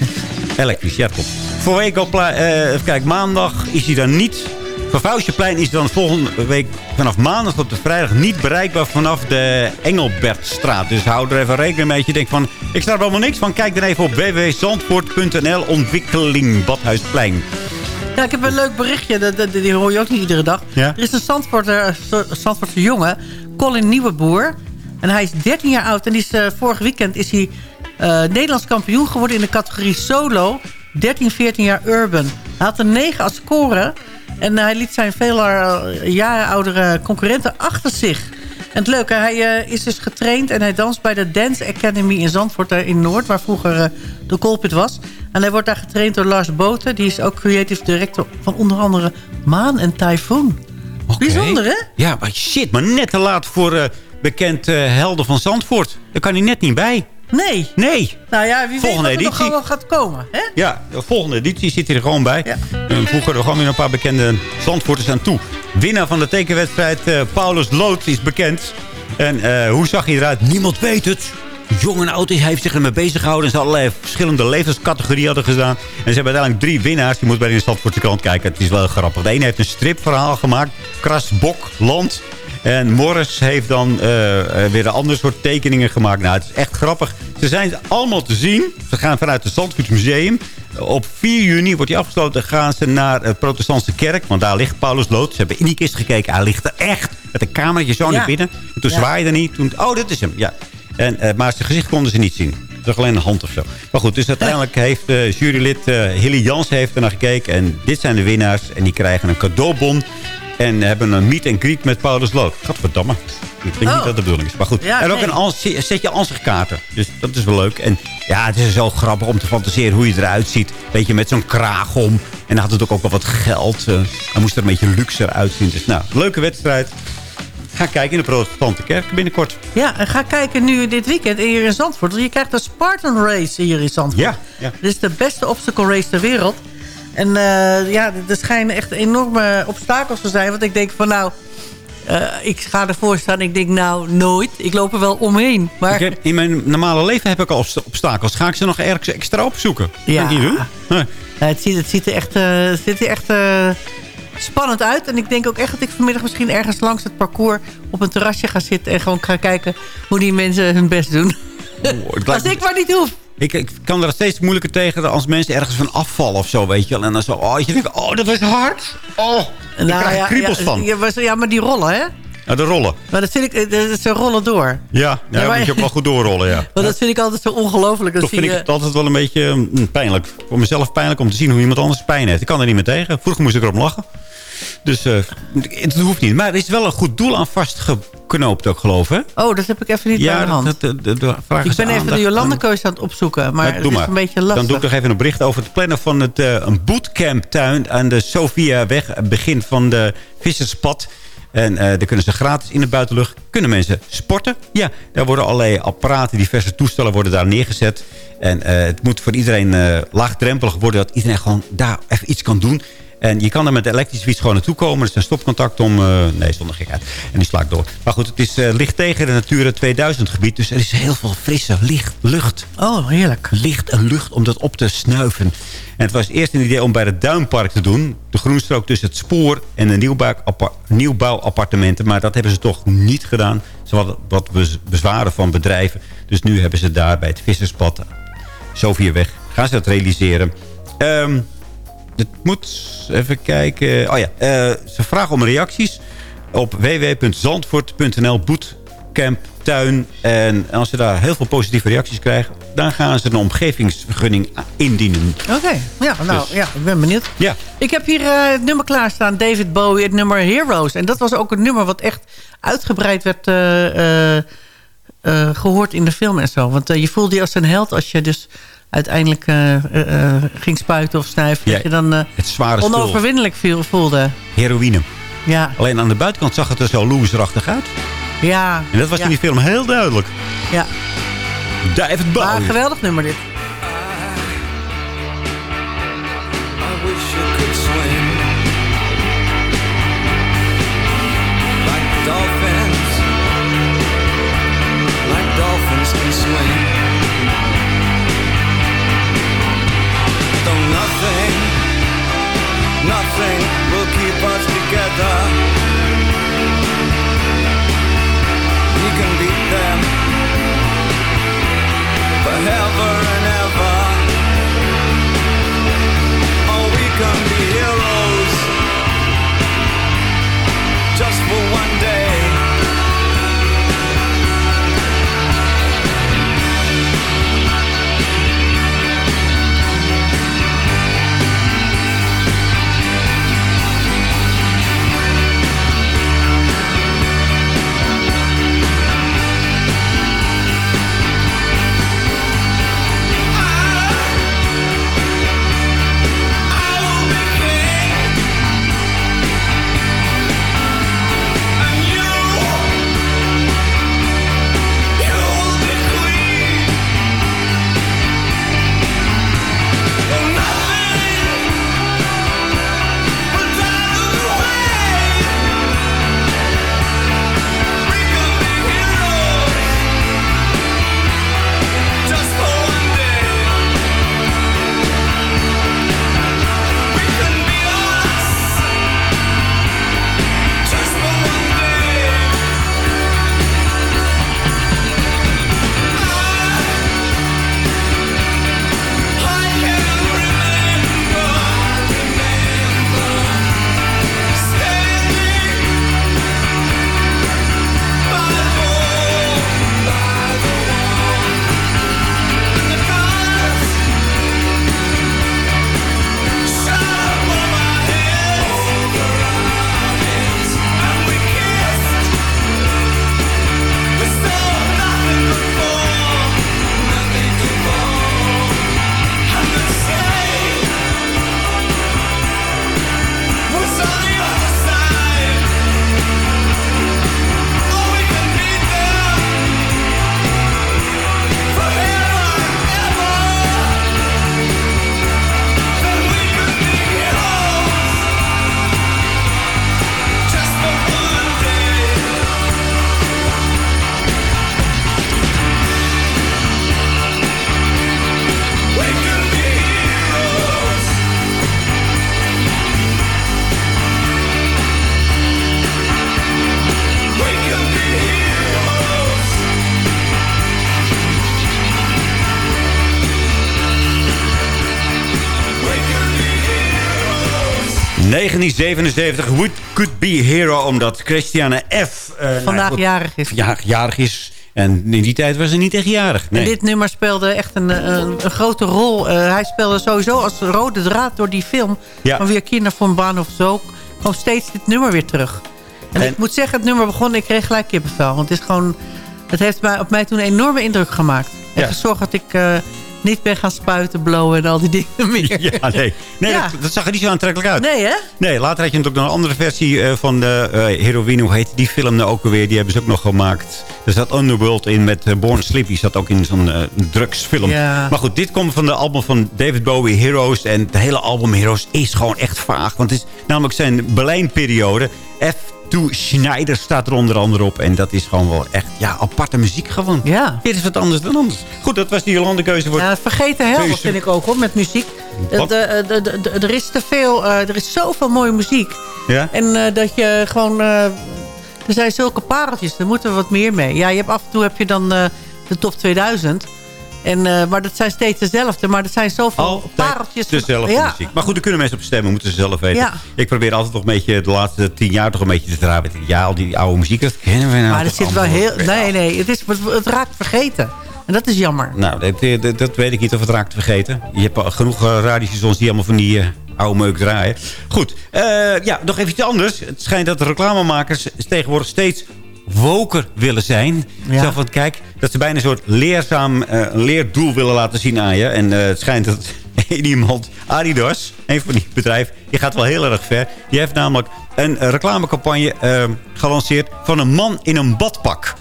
Elektrisch, ja, klopt. Voor week op, eh even kijken, maandag is hij dan niet... Vervuisjeplein is dan volgende week vanaf maandag tot de vrijdag niet bereikbaar vanaf de Engelbertstraat. Dus hou er even rekening mee. Je denkt van, ik sta er helemaal niks van. Kijk dan even op www.zandvoort.nl ontwikkeling Badhuisplein. Ja, ik heb een leuk berichtje. Dat, dat- die hoor je ook niet iedere dag. Ja? Er is een Zandvoorter, Zandvoortse jongen, Colin Nieuweboer. En hij is 13 jaar oud. En die is, eh, vorig weekend is hij eh, Nederlands kampioen geworden in de categorie solo. 13, 14 jaar urban. Hij had een 9 als score. En hij liet zijn veel eh, jaren oudere concurrenten achter zich. En het leuke, hij eh, is dus getraind en hij danst bij de Dance Academy in Zandvoort eh, in Noord, waar vroeger de Colpit was. En hij wordt daar getraind door Lars Boten. Die is ook creative director van onder andere Maan en Typhoon. Bijzonder, hè? Ja, maar shit, maar net te laat voor eh, bekend helden van Zandvoort. Daar kan hij net niet bij. Nee. Nee. Nou ja, wie Volgende weet wat er nog editie. gaat komen, hè? Ja, de volgende editie zit hij er gewoon bij. En voegen er gewoon weer een paar bekende Zandvoorters aan toe. Winnaar van de tekenwedstrijd eh, Paulus Lood is bekend. En eh, hoe zag hij eruit? Niemand weet het. Jong en oud, hij heeft zich ermee bezig gehouden. En ze allerlei verschillende levenscategorieën hadden gedaan. En ze hebben uiteindelijk drie winnaars. Je moet bij de Zandvoortse krant kijken. Het is wel grappig. De ene heeft een stripverhaal gemaakt. Kras Bok Land. En Morris heeft dan eh, eh, weer een ander soort tekeningen gemaakt. Nou, het is echt grappig. Ze zijn allemaal te zien. Ze gaan vanuit het Zandvoort Museum. Op 4 juni wordt die afgesloten. gaan ze naar de protestantse kerk. Want daar ligt Paulus Lood. Ze hebben in die kist gekeken. Hij ligt er echt. Met een kamertje zo Ja. naar binnen. En toen Ja. zwaaide hij niet. Toen, oh, dat is hem. Ja. En, eh, maar zijn gezicht konden ze niet zien. Het was alleen een hand of zo. Maar goed, dus uiteindelijk heeft eh, jurylid Hilly Jans heeft er naar gekeken. En dit zijn de winnaars. En die krijgen een cadeaubon. En hebben een meet and greet met Paulus Lood. Gadverdamme. Ik denk Oh. niet dat de bedoeling is. Maar goed. Ja, en ook nee. een setje ansichtkaarten. Dus dat is wel leuk. En ja, het is zo grappig om te fantaseren hoe je eruit ziet. Weet je, met zo'n kraag om. En dan had het ook, ook wel wat geld. eh hij moest er een beetje luxer uitzien. Dus nou, leuke wedstrijd. Ga kijken in de protestante kerk binnenkort. Ja, en ga kijken nu dit weekend hier in Zandvoort. Want je krijgt de Spartan Race hier in Zandvoort. Ja, ja. Dit is de beste obstacle race ter wereld. En eh, ja, er schijnen echt enorme obstakels te zijn. Want ik denk van nou, eh, ik ga ervoor staan. Ik denk nou, nooit. Ik loop er wel omheen. Maar Ik heb, in mijn normale leven heb ik al obst- obstakels. Ga ik ze nog ergens extra opzoeken? Ja. Ga ik niet doen? Nee. Het, ziet, het ziet er echt, eh, het ziet er echt spannend uit. En ik denk ook echt dat ik vanmiddag misschien ergens langs het parcours... op een terrasje ga zitten en gewoon ga kijken... hoe die mensen hun best doen. <laughs> Als ik maar niet hoef. Ik, ik kan er steeds moeilijker tegen als mensen ergens van afvallen of zo, weet je wel. En dan zo, oh, je denkt, oh, dat was hard. Oh, daar Nou, krijg ik ja, kriebels ja, van. Ja, maar, ja, maar die rollen, hè? Ja, de rollen. Maar dat vind ik, eh, dat- ze rollen door. Ja, ja, maar- moet je ook wel goed doorrollen, ja. <laughs> Maar dat vind ik altijd zo ongelooflijk. Dat Toch vind zie ik je- het altijd wel een beetje mm, pijnlijk. Voor mezelf pijnlijk om te zien hoe iemand anders pijn heeft. Ik kan er niet meer tegen. Vroeger moest ik erop lachen. Dus eh, het hoeft niet. Maar er is wel een goed doel aan vastgeknoopt ook, geloof ik. Oh, dat heb ik even niet bij de hand. dat, dat, dat, dat ik ben even de aan. Jolandekeus aan het opzoeken. Maar Ja, het doe is maar. een beetje lastig. Dan doe ik nog even een bericht over het plannen van het, eh, een bootcamptuin aan de Sofiaweg. Het begin van de Visserspad. En eh daar kunnen ze gratis in de buitenlucht. Kunnen mensen sporten? Ja, daar worden allerlei apparaten, diverse toestellen worden daar neergezet. En het moet voor iedereen laagdrempelig worden. Dat iedereen gewoon daar even iets kan doen. En je kan er met de elektrische fiets gewoon naartoe komen. Er is een stopcontact om... eh, nee, zonder gekheid. En die sla ik door. Maar goed, het is, eh, ligt tegen de Natura 2000 gebied. Dus er is heel veel frisse licht, lucht. Oh, heerlijk. Licht en lucht om dat op te snuiven. En het was eerst een idee om bij het Duinpark te doen. De groenstrook tussen het spoor en de nieuwbouw- nieuwbouwappartementen. Maar dat hebben ze toch niet gedaan. Ze hadden wat bez- bezwaren van bedrijven. Dus nu hebben ze daar bij het Visserspad, Sofiaweg, gaan ze dat realiseren. Ehm, het moet... Even kijken. Oh ja, eh, ze vragen om reacties op www.zandvoort.nl bootcamp tuin. En als ze daar heel veel positieve reacties krijgen... dan gaan ze een omgevingsvergunning indienen. Oké, ja, nou Dus- ja, ik ben benieuwd. Ja. Ik heb hier eh, het nummer klaarstaan, David Bowie, het nummer Heroes. En dat was ook een nummer wat echt uitgebreid werd eh, eh, gehoord in de film en zo. Want eh, je voelde je als een held als je dus uiteindelijk eh, ging spuiten of snuiven. Ja, dat je dan onoverwinnelijk viel, voelde. Heroïne. Ja, Alleen aan de buitenkant zag het er zo loserachtig uit. ja. En dat was ja, in die film heel duidelijk. Ja, David Bowie. maar een geweldig nummer dit. Nothing, nothing will keep us together. 1977, Wood Could Be Hero, omdat Christiane F. eh, nou Vandaag goed, jarig is. Ja, jarig is. En in die tijd was ze niet echt jarig. Nee. En dit nummer speelde echt een, een, een grote rol. Eh, hij speelde sowieso als rode draad door die film... Ja. van Weer Kinder van Baan of zo... kwam steeds dit nummer weer terug. En, En- ik moet zeggen, het nummer begon... ik kreeg gelijk kippenvel. Want het is gewoon... Het heeft mij, op mij toen een enorme indruk gemaakt. En Ja. gezorgd dat ik eh, niet ben gaan spuiten, blowen en al die <laughs> dingen meer. Ja, nee. nee Ja. Dat, dat zag er niet zo aantrekkelijk uit. Nee, hè? Nee, later had je natuurlijk nog een andere versie eh, van de heroïne. Hoe heet die film nou ook alweer? Die hebben ze ook nog gemaakt. Er zat Underworld in met eh, Born Slippy. zat ook in zo'n drugsfilm. Ja. Maar goed, dit komt van de album van David Bowie, Heroes. En het hele album Heroes is gewoon echt vaag. Want het is namelijk zijn Berlijnperiode. F2 Schneider staat er onder andere op. En dat is gewoon wel echt ja, aparte muziek gewoon. Ja. Dit is wat anders dan anders. Goed, dat was die Jolande keuze voor... Ja, vergeten helft Keuze. vind ik ook hoor, met muziek. De, de- er is te veel, eh, er is zoveel mooie muziek. Ja? En eh, dat je gewoon... eh, er zijn zulke pareltjes, daar moeten we wat meer mee. Ja, je hebt, af en toe heb je dan eh, de top 2000. En, eh, maar dat zijn steeds dezelfde. Maar er zijn zoveel Altijd pareltjes. dezelfde ja. muziek. Maar goed, daar kunnen mensen op stemmen. Moeten ze zelf weten. Ja. Ik probeer altijd nog een beetje de laatste tien jaar toch een beetje te draaien. Ja, al die oude muziek, dat kennen we nou Maar er toch zit wel heel... Nee, nee. Het, is, het raakt vergeten. En dat is jammer. Nou, dat, dat, dat weet ik niet of het raakt te vergeten. Je hebt genoeg uh, radiostations die allemaal van die eh, oude meuk draaien. Goed, eh, ja, nog even iets anders. Het schijnt dat de reclamemakers tegenwoordig steeds woker willen zijn. Ja. Zo van, kijk, dat ze bijna een soort leerzaam eh, leerdoel willen laten zien aan je. En eh, het schijnt dat <laughs> iemand, Adidas, een van die bedrijven, die gaat wel heel erg ver. Die heeft namelijk een reclamecampagne eh, gelanceerd van een man in een badpak.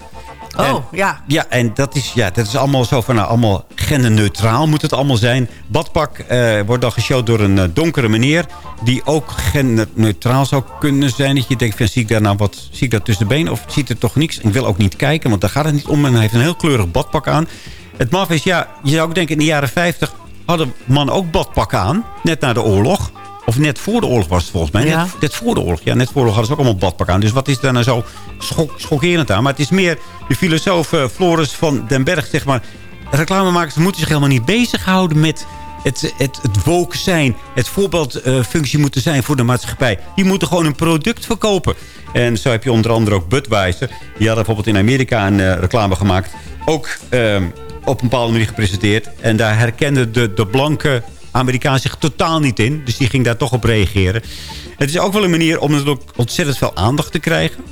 Oh, En- ja. Ja, en dat is, ja, dat is allemaal zo van, nou, allemaal genderneutraal moet het allemaal zijn. Badpak eh, wordt dan geshowd door een eh, donkere meneer... die ook genderneutraal zou kunnen zijn. Dat je denkt, van, zie ik daar nou wat, zie ik dat tussen de benen? Of ziet er toch niks? Ik wil ook niet kijken, want daar gaat het niet om. En hij heeft een heel kleurig badpak aan. Het maf is, ja, je zou ook denken, in de jaren 50 hadden mannen ook badpakken aan. Net na de oorlog. Of net voor de oorlog was het volgens mij. Ja. Net, net voor de oorlog. Ja, net voor de oorlog hadden ze ook allemaal badpak aan. Dus wat is daar nou zo schok- schokkerend aan? Maar het is meer de filosoof eh, Floris van den Berg, zeg maar. Reclamemakers moeten zich helemaal niet bezighouden met het, het, het woke zijn. Het voorbeeldfunctie moeten zijn voor de maatschappij. Die moeten gewoon een product verkopen. En zo heb je onder andere ook Budweiser. Die hadden bijvoorbeeld in Amerika een eh, reclame gemaakt. Ook ehm, op een bepaalde manier gepresenteerd. En daar herkende de, de blanke Amerikaan zich totaal niet in. Dus die ging daar toch op reageren. Het is ook wel een manier om natuurlijk ontzettend veel aandacht te krijgen.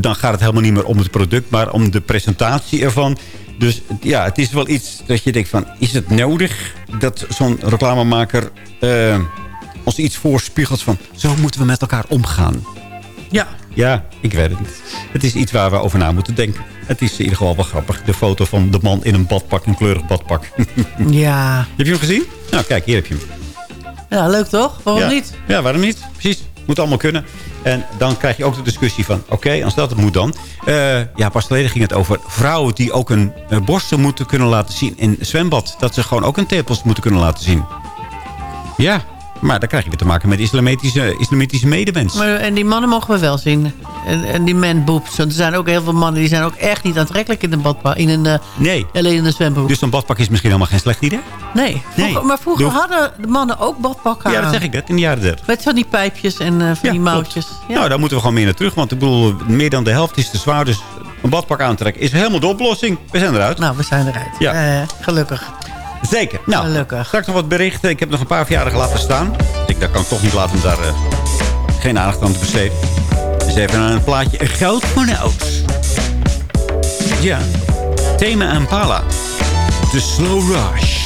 Dan gaat het helemaal niet meer om het product, maar om de presentatie ervan. Dus ja, het is wel iets dat je denkt van... is het nodig dat zo'n reclamemaker eh, ons iets voorspiegelt van... zo moeten we met elkaar omgaan. Ja. Ja, ik weet het niet. Het is iets waar we over na moeten denken. Het is in ieder geval wel grappig. De foto van de man in een badpak, een kleurig badpak. <laughs> Ja. heb je hem gezien? Nou, kijk, hier heb je hem. Ja, leuk toch? Waarom ja. niet? Ja, waarom niet? Precies. Moet allemaal kunnen. En dan krijg je ook de discussie van... oké, als dat het moet dan. Eh, ja, pas geleden ging het over vrouwen die ook een eh, borsten moeten kunnen laten zien in een zwembad. Dat ze gewoon ook een tepels moeten kunnen laten zien. Ja, maar dan krijg je weer te maken met islamitische, islamitische medemens. Maar, en die mannen mogen we wel zien. En, en die man boobs. Want er zijn ook heel veel mannen die zijn ook echt niet aantrekkelijk in een badpak. In een, eh, Nee. alleen in een zwembroek. Dus zo'n badpak is misschien helemaal geen slecht idee? nee. Vroeger- maar vroeger Doe- hadden de mannen ook badpakken Ja, dat zeg ik net, in de jaren 30. Met van die pijpjes en eh, van die mouwtjes. Ja. Nou, daar moeten we gewoon meer naar terug. Want ik bedoel, meer dan de helft is te zwaar. Dus een badpak aantrekken is helemaal de oplossing. We zijn eruit. Nou, we zijn eruit. Ja. Eh, gelukkig. Zeker. Nou, Gelukkig. straks nog wat berichten. Ik heb nog een paar verjaardagen laten staan. Dus ik, dat kan toch niet laten om daar eh, geen aandacht aan te besteden. Dus even een plaatje. Goud voor de oud. Ja. Thema Impala. The Slow Rush.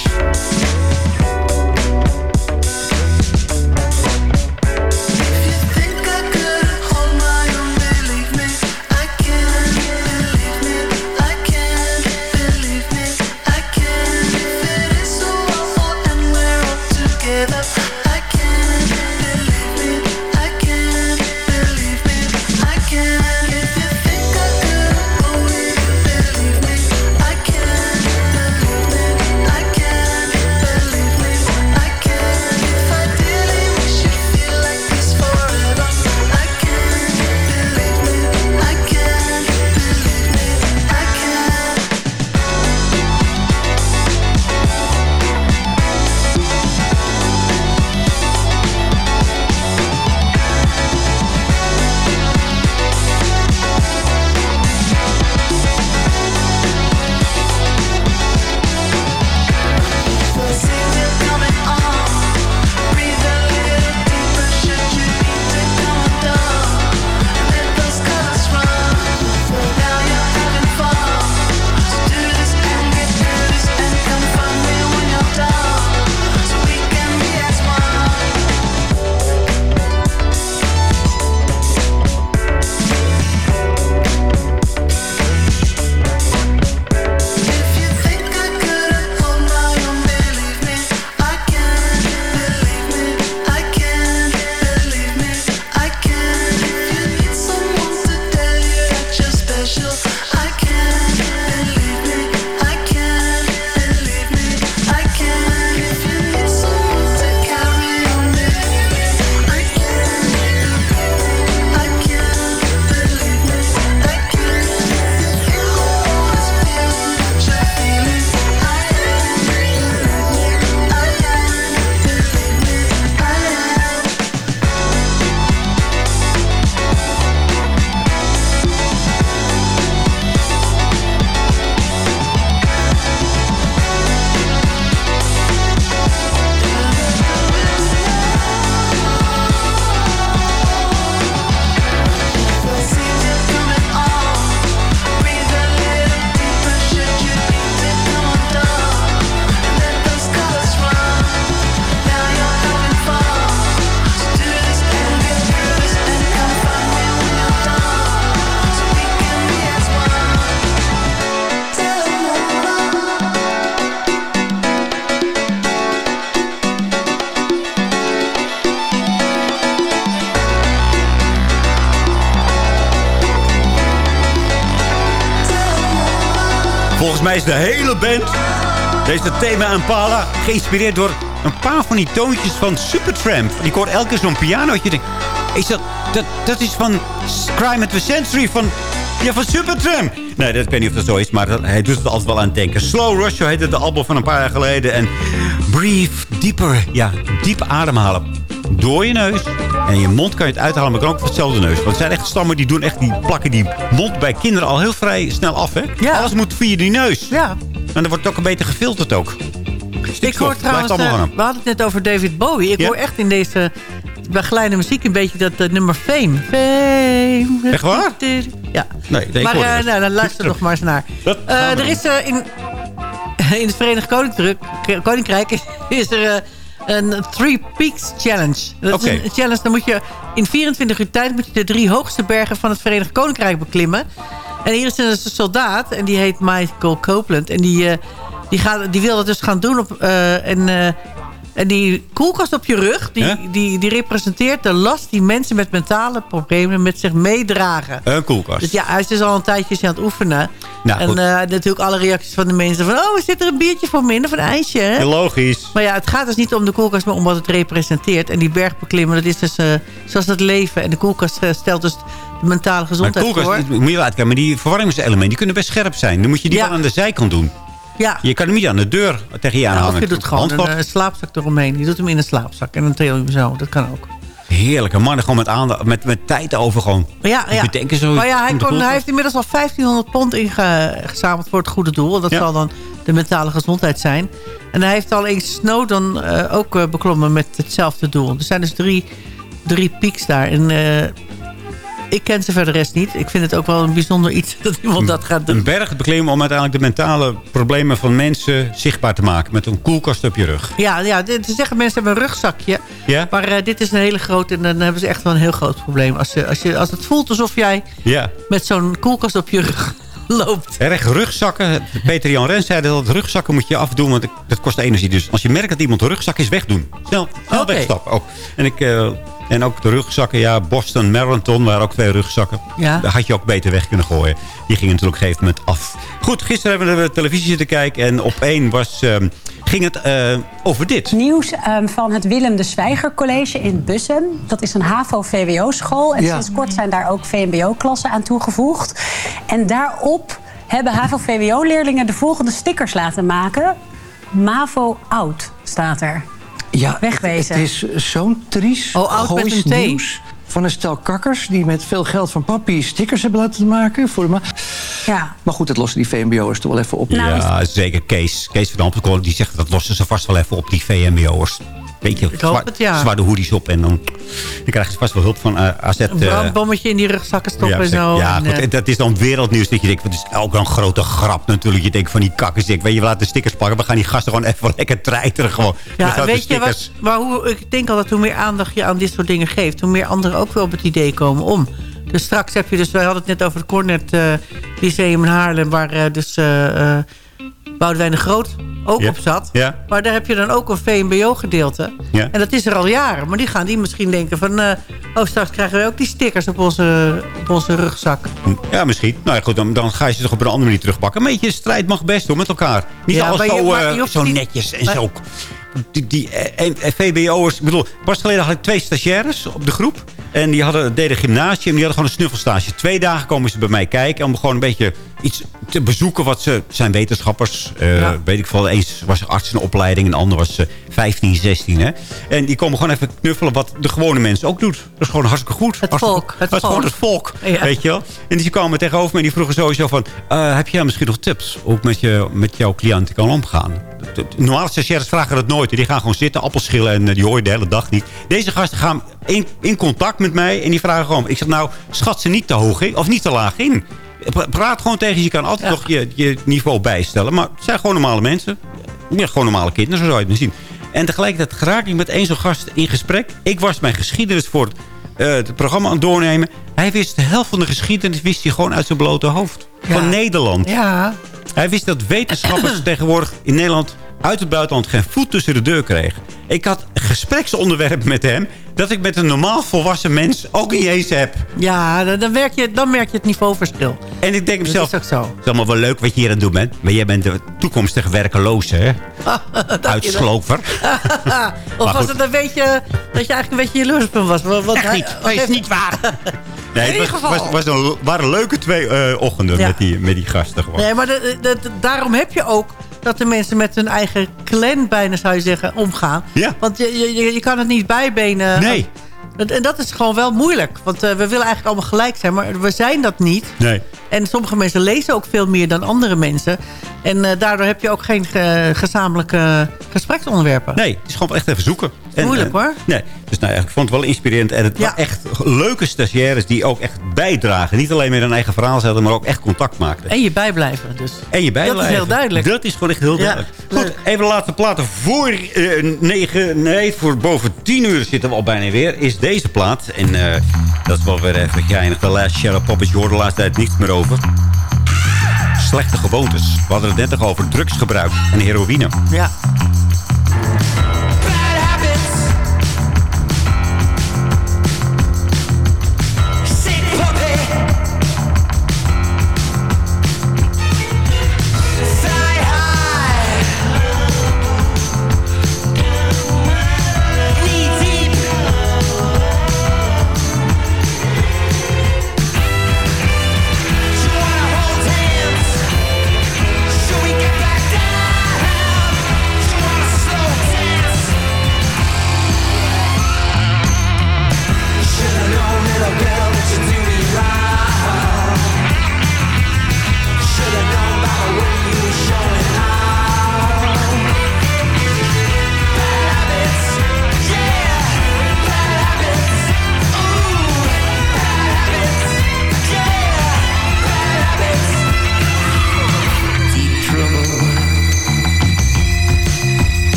Mij is de hele band, deze thema Impala, geïnspireerd door een paar van die toontjes van Supertramp. Die hoort elke keer zo'n pianootje. Denk, is dat, dat, is van Crime at the Century van, ja, van Supertramp. Nee, dat, ik weet niet of dat zo is, maar hij doet het altijd wel aan het denken. Slow Rush, heette de album van een paar jaar geleden. En Breathe Deeper, ja, diep ademhalen. Door je neus. En je mond kan je het uithalen, maar kan ook van hetzelfde neus. Want het zijn echt stammen die doen echt die plakken die mond bij kinderen al heel vrij snel af, hè? Alles moet via die neus. Ja. En dan wordt het ook een beetje gefilterd ook. Ik hoor trouwens, hangen. we hadden het net over David Bowie. Ik Ja? hoor echt in deze begeleide muziek een beetje dat eh, nummer Fame. Fame. Echt waar? Ja. Nee, nee, ik maar het. nou, dan luister nog maar eens naar. Er is in, <laughs> in het Verenigd Koninkrijk, Koninkrijk is er een Three Peaks Challenge. Dat is een challenge, dan moet je in 24 uur tijd moet je de drie hoogste bergen van het Verenigd Koninkrijk beklimmen. En hier is een soldaat en die heet Michael Copeland. En die, eh, die, gaat, die wil dat dus gaan doen op... eh, en, eh, en die koelkast op je rug, die, die, die representeert de last die mensen met mentale problemen met zich meedragen. Een koelkast. Dus ja, hij is dus al een tijdje aan het oefenen. Nou, en eh, natuurlijk alle reacties van de mensen van... oh, zit er een biertje voor in of een ijsje? Hè? Heel logisch. Maar ja, het gaat dus niet om de koelkast, maar om wat het representeert. En die bergbeklimmen, dat is dus eh, zoals het leven. En de koelkast eh, stelt dus de mentale Maar gezondheid koelkast, voor. moet je wel uitkijken. Maar die verwarmingselementen die kunnen best scherp zijn. Dan moet je die Ja. wel aan de zijkant doen. Ja. Je kan hem niet aan de deur tegen je Ja, aanhangen. of je doet gewoon een eh, slaapzak eromheen. Je doet hem in een slaapzak en dan teel je hem zo. Dat kan ook. Heerlijk. Een man gewoon met, aandacht, met, met tijd over gewoon. Ja, ja. bedenken zo. Maar ja, hij, kon, hij heeft inmiddels al 1500 pond ingezameld voor het goede doel. Dat Ja. zal dan de mentale gezondheid zijn. En hij heeft al eens Snowdon eh, ook eh, beklommen met hetzelfde doel. Er zijn dus drie, drie pieks daar. En ik ken ze verder de rest niet. Ik vind het ook wel een bijzonder iets <laughs> dat iemand dat gaat doen. Een berg beklimmen om uiteindelijk de mentale problemen van mensen zichtbaar te maken. Met een koelkast op je rug. Ja, ja ze zeggen mensen hebben een rugzakje. Ja? Maar eh, dit is een hele grote en dan hebben ze echt wel een heel groot probleem. Als, je, als, je, als het voelt alsof jij Ja. met zo'n koelkast op je rug <laughs> loopt. Erg rugzakken. Peter Jan Rens zei dat rugzakken moet je afdoen. Want dat kost energie. Dus als je merkt dat iemand een rugzak is, wegdoen. Snel, snel Oké. wegstappen. Ook. En, ik, eh, en ook de rugzakken. Ja, Boston Marathon waren ook twee rugzakken. Ja. Daar had je ook beter weg kunnen gooien. Die gingen natuurlijk op een gegeven moment af. Goed, gisteren hebben we de televisie zitten kijken. En op één was, ehm, ging het eh, over dit. Nieuws ehm, van het Willem de Zwijger College in Bussum. Dat is een HAVO-VWO-school. En Ja. sinds kort zijn daar ook VMBO-klassen aan toegevoegd. En daarop hebben HAVO-VWO-leerlingen de volgende stickers laten maken. MAVO oud staat er. Ja, Wegwezen. Het is zo'n triest, Oh, oud met goois nieuws. Van een stel kakkers die met veel geld van papi stickers hebben laten maken. Voor ma ja. Maar goed, dat lossen die VMBO'ers toch wel even op. ja, zeker. Kees, Kees van Amperkoorn, die zegt dat lossen ze vast wel even op die VMBO'ers. Je, Ik hoop het, ja. zwaar de hoodies op en dan, dan krijgen ze vast wel hulp van eh, AZ. Een eh, brandbommetje in die rugzakken stoppen en zeker. zo. Ja, en, goed, eh, en dat is dan wereldnieuws. Dat je denkt, het is ook een grote grap natuurlijk. Je denkt van die kakkers. Weet je, we laten de stickers pakken. We gaan die gasten gewoon even <laughs> lekker treiteren. Gewoon. Ja, weet je wat? Maar hoe, ik denk altijd hoe meer aandacht je aan dit soort dingen geeft... hoe meer anderen ook wel op het idee komen om. Dus straks heb je dus... Wij hadden het net over het Cornet eh, Lyceum in Haarlem... waar dus Boudewijn de Groot ook Ja. op zat. Ja. Maar daar heb je dan ook een VMBO-gedeelte. Ja. En dat is er al jaren. Maar die gaan die misschien denken van... oh, straks krijgen we ook die stickers op onze, op onze rugzak. Ja, misschien. Nou ja, goed, dan, dan ga je ze toch op een andere manier terugpakken. Een beetje strijd mag best hoor, met elkaar. Niet alles zo, eh, je zo niet- netjes en maar- zo. Die, die eh, VBO'ers, ik bedoel, pas geleden had ik twee stagiaires op de groep. En die hadden, deden gymnasium, die hadden gewoon een snuffelstage. Twee dagen komen ze bij mij kijken om gewoon een beetje iets te bezoeken. Wat ze zijn wetenschappers, eh, Ja. weet ik veel. Eens was arts in opleiding en de ander was eh, 15, 16. Hè? En die komen gewoon even knuffelen wat de gewone mensen ook doet. Dat is gewoon hartstikke goed. Het Hartstikke- volk, het is gewoon volk. het volk. Ja. Weet je wel? En die kwamen tegenover me en die vroegen sowieso van... eh, heb jij misschien nog tips hoe ik met, je, met jouw cliënten kan omgaan? Normale stagiaires vragen dat nooit. Die gaan gewoon zitten, appels schillen en eh, die hoor je de hele dag niet. Deze gasten gaan in, in contact met mij en die vragen gewoon... Ik zeg nou, schat ze niet te hoog in of niet te laag in. Pra- Praat gewoon tegen ze. Je kan altijd nog je, je niveau bijstellen. Maar het zijn gewoon normale mensen. Ja, gewoon normale kinderen, zo zou je het zien. En tegelijkertijd geraak ik met één zo'n gast in gesprek. Ik was mijn geschiedenis voor het, eh, het programma aan het doornemen. Hij wist de helft van de geschiedenis wist hij gewoon uit zijn blote hoofd. Van Nederland. Ja. Hij wist dat wetenschappers <clears throat> tegenwoordig in Nederland uit het buitenland geen voet tussen de deur kregen. Ik had gespreksonderwerpen met hem dat ik met een normaal volwassen mens ook niet eens heb. Ja, dan, werk je, dan merk je het niveauverschil. En ik denk Dat mezelf, is ook zo. het is allemaal wel leuk wat je hier aan het doen bent. Maar jij bent de toekomstige werkeloze, hè? <laughs> Uitsloper. <laughs> of was het een beetje dat je eigenlijk een beetje jaloers op hem was? Want want Echt hij- niet. wat Nee, is niet waar. <laughs> Nee, het was, was, was een, waren leuke twee eh, ochtenden Ja. met, die, met die gasten gewoon. Nee, maar de- de- de- daarom heb je ook dat de mensen met hun eigen clan bijna, zou je zeggen, omgaan. Ja. Want je, je, je- kan het niet bijbenen. Nee. En en dat is gewoon wel moeilijk. Want eh, we willen eigenlijk allemaal gelijk zijn, maar we zijn dat niet. Nee. En sommige mensen lezen ook veel meer dan andere mensen. En eh, daardoor heb je ook geen ge- gezamenlijke gespreksonderwerpen. Nee, het is gewoon echt even zoeken. En, Moeilijk, eh, hoor. Nee, dus nou ik vond het wel inspirerend. En het Ja. waren echt leuke stagiaires die ook echt bijdragen. Niet alleen met hun eigen verhaal zetten, maar ook echt contact maakten. En je bijblijven dus. En je bijblijven. Dat is heel duidelijk. Dat is gewoon echt heel Ja. duidelijk. Goed, even de laatste platen. Voor eh, negen, nee, voor boven tien uur zitten we al bijna weer. Is deze plaat. En eh, dat is wel weer even geinig. De Last Shadow Puppets. Je hoort de laatste tijd niets meer over. Slechte gewoontes. We hadden het net nog over drugsgebruik en heroïne. Ja. Ja,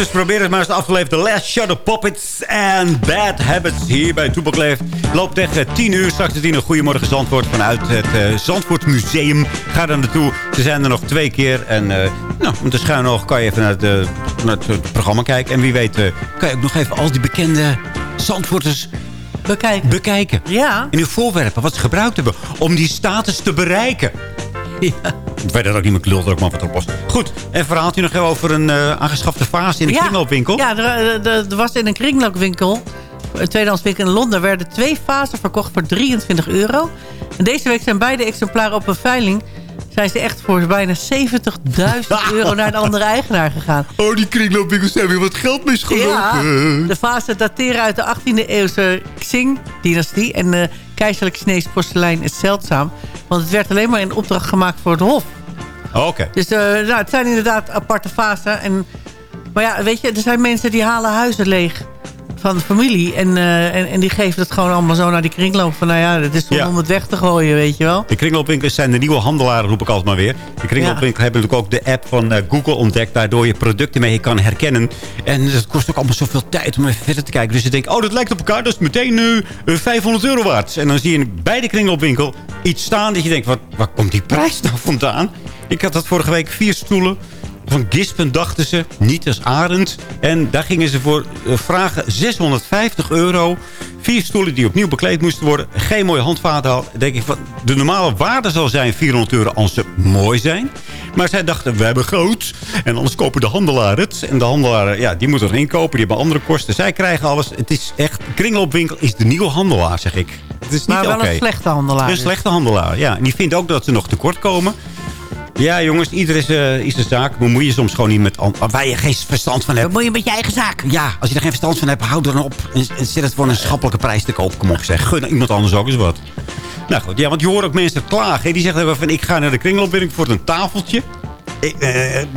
Gewoontes. Probeer het maar eens af te leven. The Last Shadow Puppets and Bad Habits. Hier bij Toepak Leeft. Loopt tegen 10 uur. Straks de 10 uur. Goedemorgen Zandvoort. Vanuit het eh, Zandvoort Museum. Ga daar naartoe. Ze zijn er nog twee keer. En eh, nou, met de schuin oog kan je even naar, de, naar het programma kijken. En wie weet eh, kan je ook nog even al die bekende Zandvoorters bekijken. bekijken. Ja. En uw voorwerpen. Wat ze gebruikt hebben om die status te bereiken. <laughs> Ja. Ik weet dat ook niet meer klult, ook maar wat erop was. Goed, en verhaaltje nog even over een eh, aangeschafte vaas in de Ja. kringloopwinkel. Ja, er, er- er- was in een kringloopwinkel, een tweedehands winkel in Londen... werden twee vazen verkocht voor 23 euro. En deze week zijn beide exemplaren op een veiling... zijn ze echt voor bijna 70.000 <laughs> euro naar een andere eigenaar gegaan. Oh, die kringloopwinkels weer wat geld Ja, misgelopen. de vazen dateren uit de 18e eeuwse Xing-dynastie. En uh, keizerlijk Chinees porselein is zeldzaam. Want het werd alleen maar in opdracht gemaakt voor het hof. Oh, Oké. Dus uh, nou, het zijn inderdaad aparte vazen. En, maar ja, weet je, er zijn mensen die halen huizen leeg van de familie. En, eh, en, en die geven het gewoon allemaal zo naar die kringloop. Van nou ja, het is Ja. om het weg te gooien, weet je wel. De kringloopwinkels zijn de nieuwe handelaren, roep ik altijd maar weer. De kringloopwinkels hebben natuurlijk ook de app van eh, Google ontdekt... waardoor je producten mee kan herkennen. En het kost ook allemaal zoveel tijd om even verder te kijken. Dus je denkt, oh, dat lijkt op elkaar, dat is meteen nu eh, 500 euro waard. En dan zie je bij de kringloopwinkel iets staan dat je denkt... Wat, waar komt die prijs nou vandaan? Ik had dat vorige week vier stoelen van Gispen dachten ze, niet als Arend. En daar gingen ze voor eh, vragen 650 euro. Vier stoelen die opnieuw bekleed moesten worden. Geen mooie handvaten. al. denk ik van, de normale waarde zal zijn 400 euro als ze mooi zijn. Maar zij dachten, we hebben groot. En anders kopen de handelaar het. En de handelaar, ja, die moeten erin kopen. Die hebben andere kosten. Zij krijgen alles. Het is echt, kringloopwinkel is de nieuwe handelaar, zeg ik. Het is niet Maar wel oké. een slechte handelaar. Een dus. slechte handelaar, ja. En die vindt ook dat ze nog tekort komen. Ja, jongens, ieder is, eh, is een zaak. Bemoei je soms gewoon niet met... Waar je geen verstand van hebt. Bemoei je met je eigen zaak. Ja, als je er geen verstand van hebt, hou er dan op. En, en zet het voor een schappelijke prijs te koop. Kom op, zeg. Gun iemand anders ook eens wat. Nou goed, ja, want je hoort ook mensen klagen. hè. Die zeggen van, ik ga naar de kringloopwinkel voor een tafeltje. Ik, eh,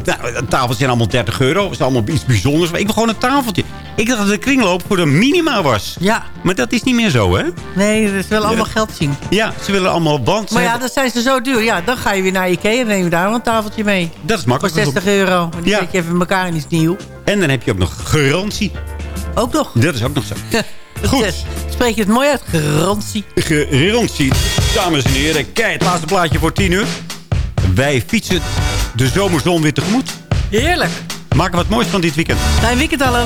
nou, een tafeltje zijn allemaal 30 euro. Dat is allemaal iets bijzonders. Maar ik wil gewoon een tafeltje. Ik dacht dat de kringloop voor de minima was. Ja. Maar dat is niet meer zo, hè? Nee, ze willen allemaal geld zien. Ja, ze willen allemaal... Want Maar ja, dan zijn ze zo duur. Ja, dan ga je weer naar Ikea en neem je daar een tafeltje mee. dat is Voor makkelijk. 60 euro. En die Ja. zet je even in elkaar en is nieuw. En dan heb je ook nog garantie. Ook nog. Dat is ook nog zo. <laughs> Goed. Spreek je het mooi uit? Garantie. Garantie. Dames en heren, kijk, het laatste plaatje voor 10 uur. Wij fietsen de zomerzon weer tegemoet. Heerlijk. Maken wat moois van dit weekend. Fijn weekend allen.